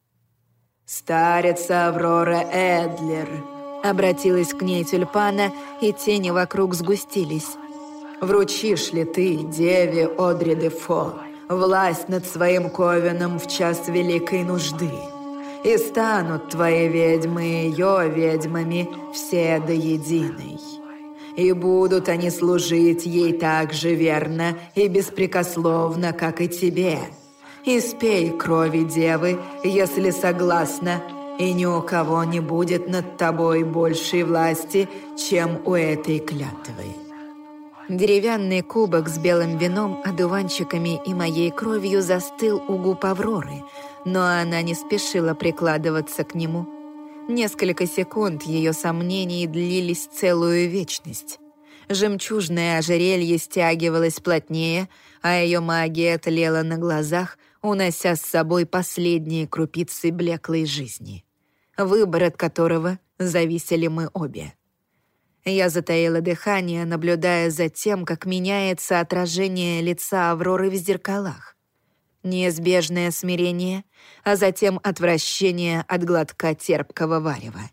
«Старица Аврора Эдлер», — обратилась к ней тюльпана, и тени вокруг сгустились. «Вручишь ли ты деве Одри де Фо власть над своим ковеном в час великой нужды. И станут твои ведьмы ее ведьмами все до единой. И будут они служить ей так же верно и беспрекословно, как и тебе. И спей крови девы, если согласна, и ни у кого не будет над тобой большей власти, чем у этой клятвы». Деревянный кубок с белым вином, одуванчиками и моей кровью застыл у губ Авроры, но она не спешила прикладываться к нему. Несколько секунд ее сомнений длились целую вечность. Жемчужное ожерелье стягивалось плотнее, а ее магия тлела на глазах, унося с собой последние крупицы блеклой жизни, выбор от которого зависели мы обе. Я затаила дыхание, наблюдая за тем, как меняется отражение лица Авроры в зеркалах. Неизбежное смирение, а затем отвращение от глотка терпкого варева.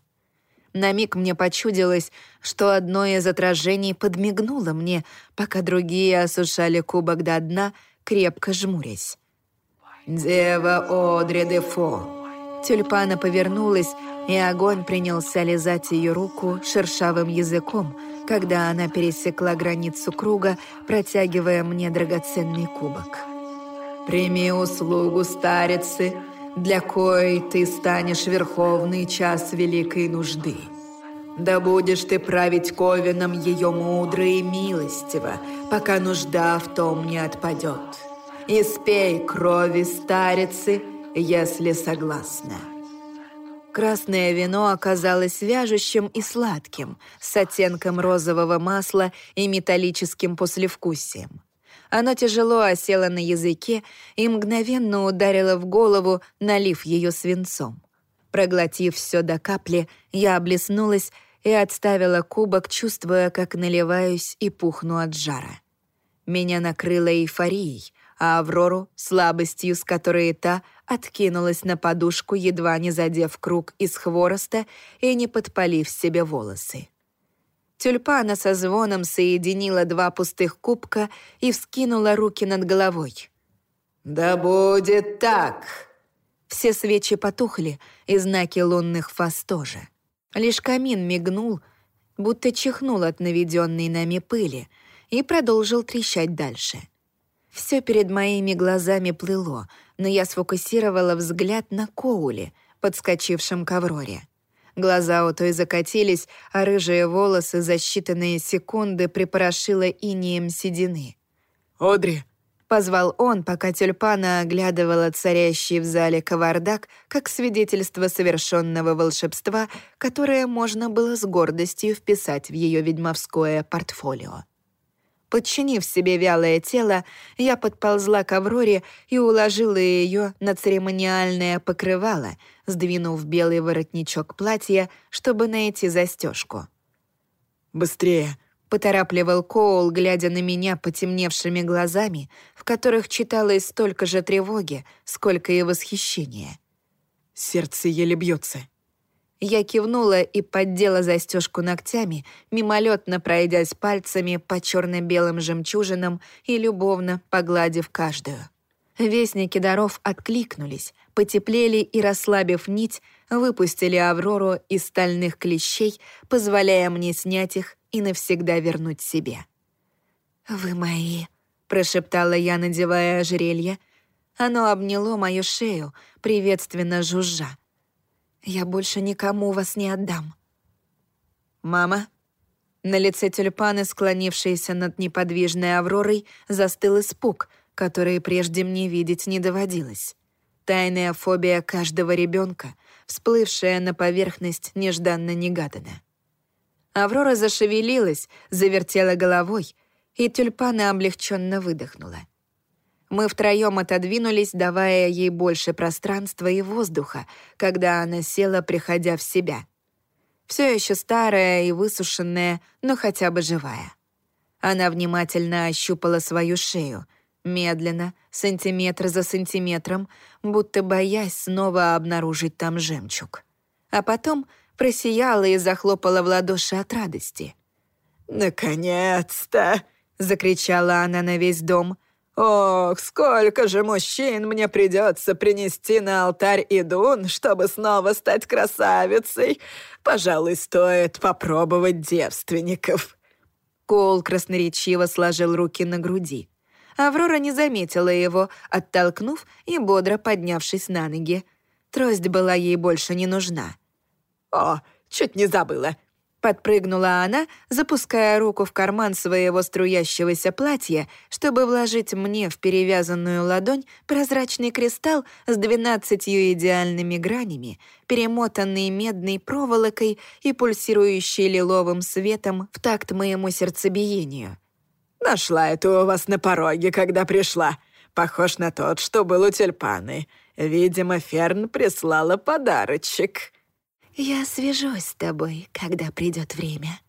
На миг мне почудилось, что одно из отражений подмигнуло мне, пока другие осушали кубок до дна, крепко жмурясь. «Дева Одри де Фо!» Тюльпана повернулась, и огонь принялся лизать ее руку шершавым языком, когда она пересекла границу круга, протягивая мне драгоценный кубок. «Прими услугу старицы, для коей ты станешь верховный час великой нужды. Да будешь ты править ковеном ее мудро и милостиво, пока нужда в том не отпадет. И спей крови старицы, если согласна». Красное вино оказалось вяжущим и сладким, с оттенком розового масла и металлическим послевкусием. Оно тяжело осело на языке и мгновенно ударило в голову, налив ее свинцом. Проглотив все до капли, я облеснулась и отставила кубок, чувствуя, как наливаюсь и пухну от жара. Меня накрыло эйфорией, а Аврору — слабостью, с которой та откинулась на подушку, едва не задев круг из хвороста и не подпалив себе волосы. Тюльпана со звоном соединила два пустых кубка и вскинула руки над головой. «Да будет так!» Все свечи потухли, и знаки лунных фаз тоже. Лишь камин мигнул, будто чихнул от наведенной нами пыли, и продолжил трещать дальше — все перед моими глазами плыло, но я сфокусировала взгляд на Коуле, подскочившем к Авроре. Глаза у той закатились, а рыжие волосы за считанные секунды припорошило инием седины. «Одри!» — позвал он, пока тюльпана оглядывала царящий в зале кавардак как свидетельство совершенного волшебства, которое можно было с гордостью вписать в ее ведьмовское портфолио. Подчинив себе вялое тело, я подползла к Авроре и уложила ее на церемониальное покрывало, сдвинув белый воротничок платья, чтобы найти застежку. «Быстрее!» — поторапливал Коул, глядя на меня потемневшими глазами, в которых читалось столько же тревоги, сколько и восхищения. «Сердце еле бьется. Я кивнула и поддела застежку ногтями, мимолетно пройдясь пальцами по черно-белым жемчужинам и любовно погладив каждую. Вестники даров откликнулись, потеплели и, расслабив нить, выпустили Аврору из стальных клещей, позволяя мне снять их и навсегда вернуть себе. «Вы мои», — прошептала я, надевая ожерелье. Оно обняло мою шею, приветственно жужжа. Я больше никому вас не отдам». «Мама?» На лице тюльпаны, склонившейся над неподвижной Авророй, застыл испуг, который прежде мне видеть не доводилось. Тайная фобия каждого ребенка, всплывшая на поверхность нежданно-негаданно. Аврора зашевелилась, завертела головой, и тюльпана облегченно выдохнула. Мы втроем отодвинулись, давая ей больше пространства и воздуха, когда она села, приходя в себя. Все еще старая и высушенная, но хотя бы живая. Она внимательно ощупала свою шею, медленно, сантиметр за сантиметром, будто боясь снова обнаружить там жемчуг. А потом просияла и захлопала в ладоши от радости. «Наконец-то!» — закричала она на весь дом — «Ох, сколько же мужчин мне придется принести на алтарь Идун, чтобы снова стать красавицей! Пожалуй, стоит попробовать девственников!» Коул красноречиво сложил руки на груди. Аврора не заметила его, оттолкнув и бодро поднявшись на ноги. Трость была ей больше не нужна. «О, чуть не забыла. Подпрыгнула она, запуская руку в карман своего струящегося платья, чтобы вложить мне в перевязанную ладонь прозрачный кристалл с двенадцатью идеальными гранями, перемотанный медной проволокой и пульсирующий лиловым светом в такт моему сердцебиению. «Нашла это у вас на пороге, когда пришла. Похож на тот, что был у тюльпаны. Видимо, Ферн прислала подарочек». «Я свяжусь с тобой, когда придет время».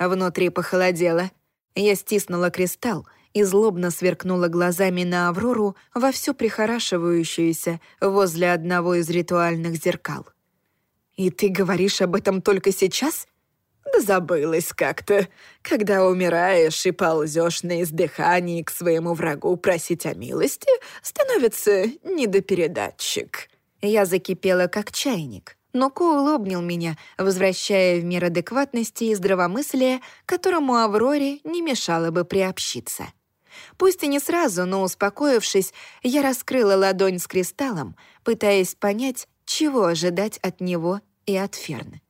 Внутри похолодело. Я стиснула кристалл и злобно сверкнула глазами на Аврору, вовсю прихорашивающуюся возле одного из ритуальных зеркал. «И ты говоришь об этом только сейчас?» «Да забылась как-то. Когда умираешь и ползешь на издыхании к своему врагу просить о милости, становится недопередатчик». Я закипела, как чайник но Коул обнял меня, возвращая в мир адекватности и здравомыслия, которому Авроре не мешало бы приобщиться. Пусть и не сразу, но успокоившись, я раскрыла ладонь с кристаллом, пытаясь понять, чего ожидать от него и от Ферны.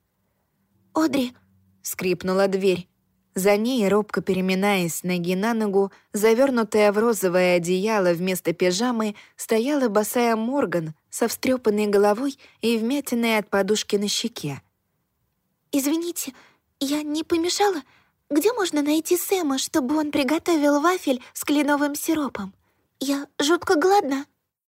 «Одри!» — скрипнула дверь. За ней, робко переминаясь с ноги на ногу, завернутая в розовое одеяло вместо пижамы, стояла босая Морган со встрепанной головой и вмятиной от подушки на щеке. «Извините, я не помешала? Где можно найти Сэма, чтобы он приготовил вафель с кленовым сиропом? Я жутко голодна».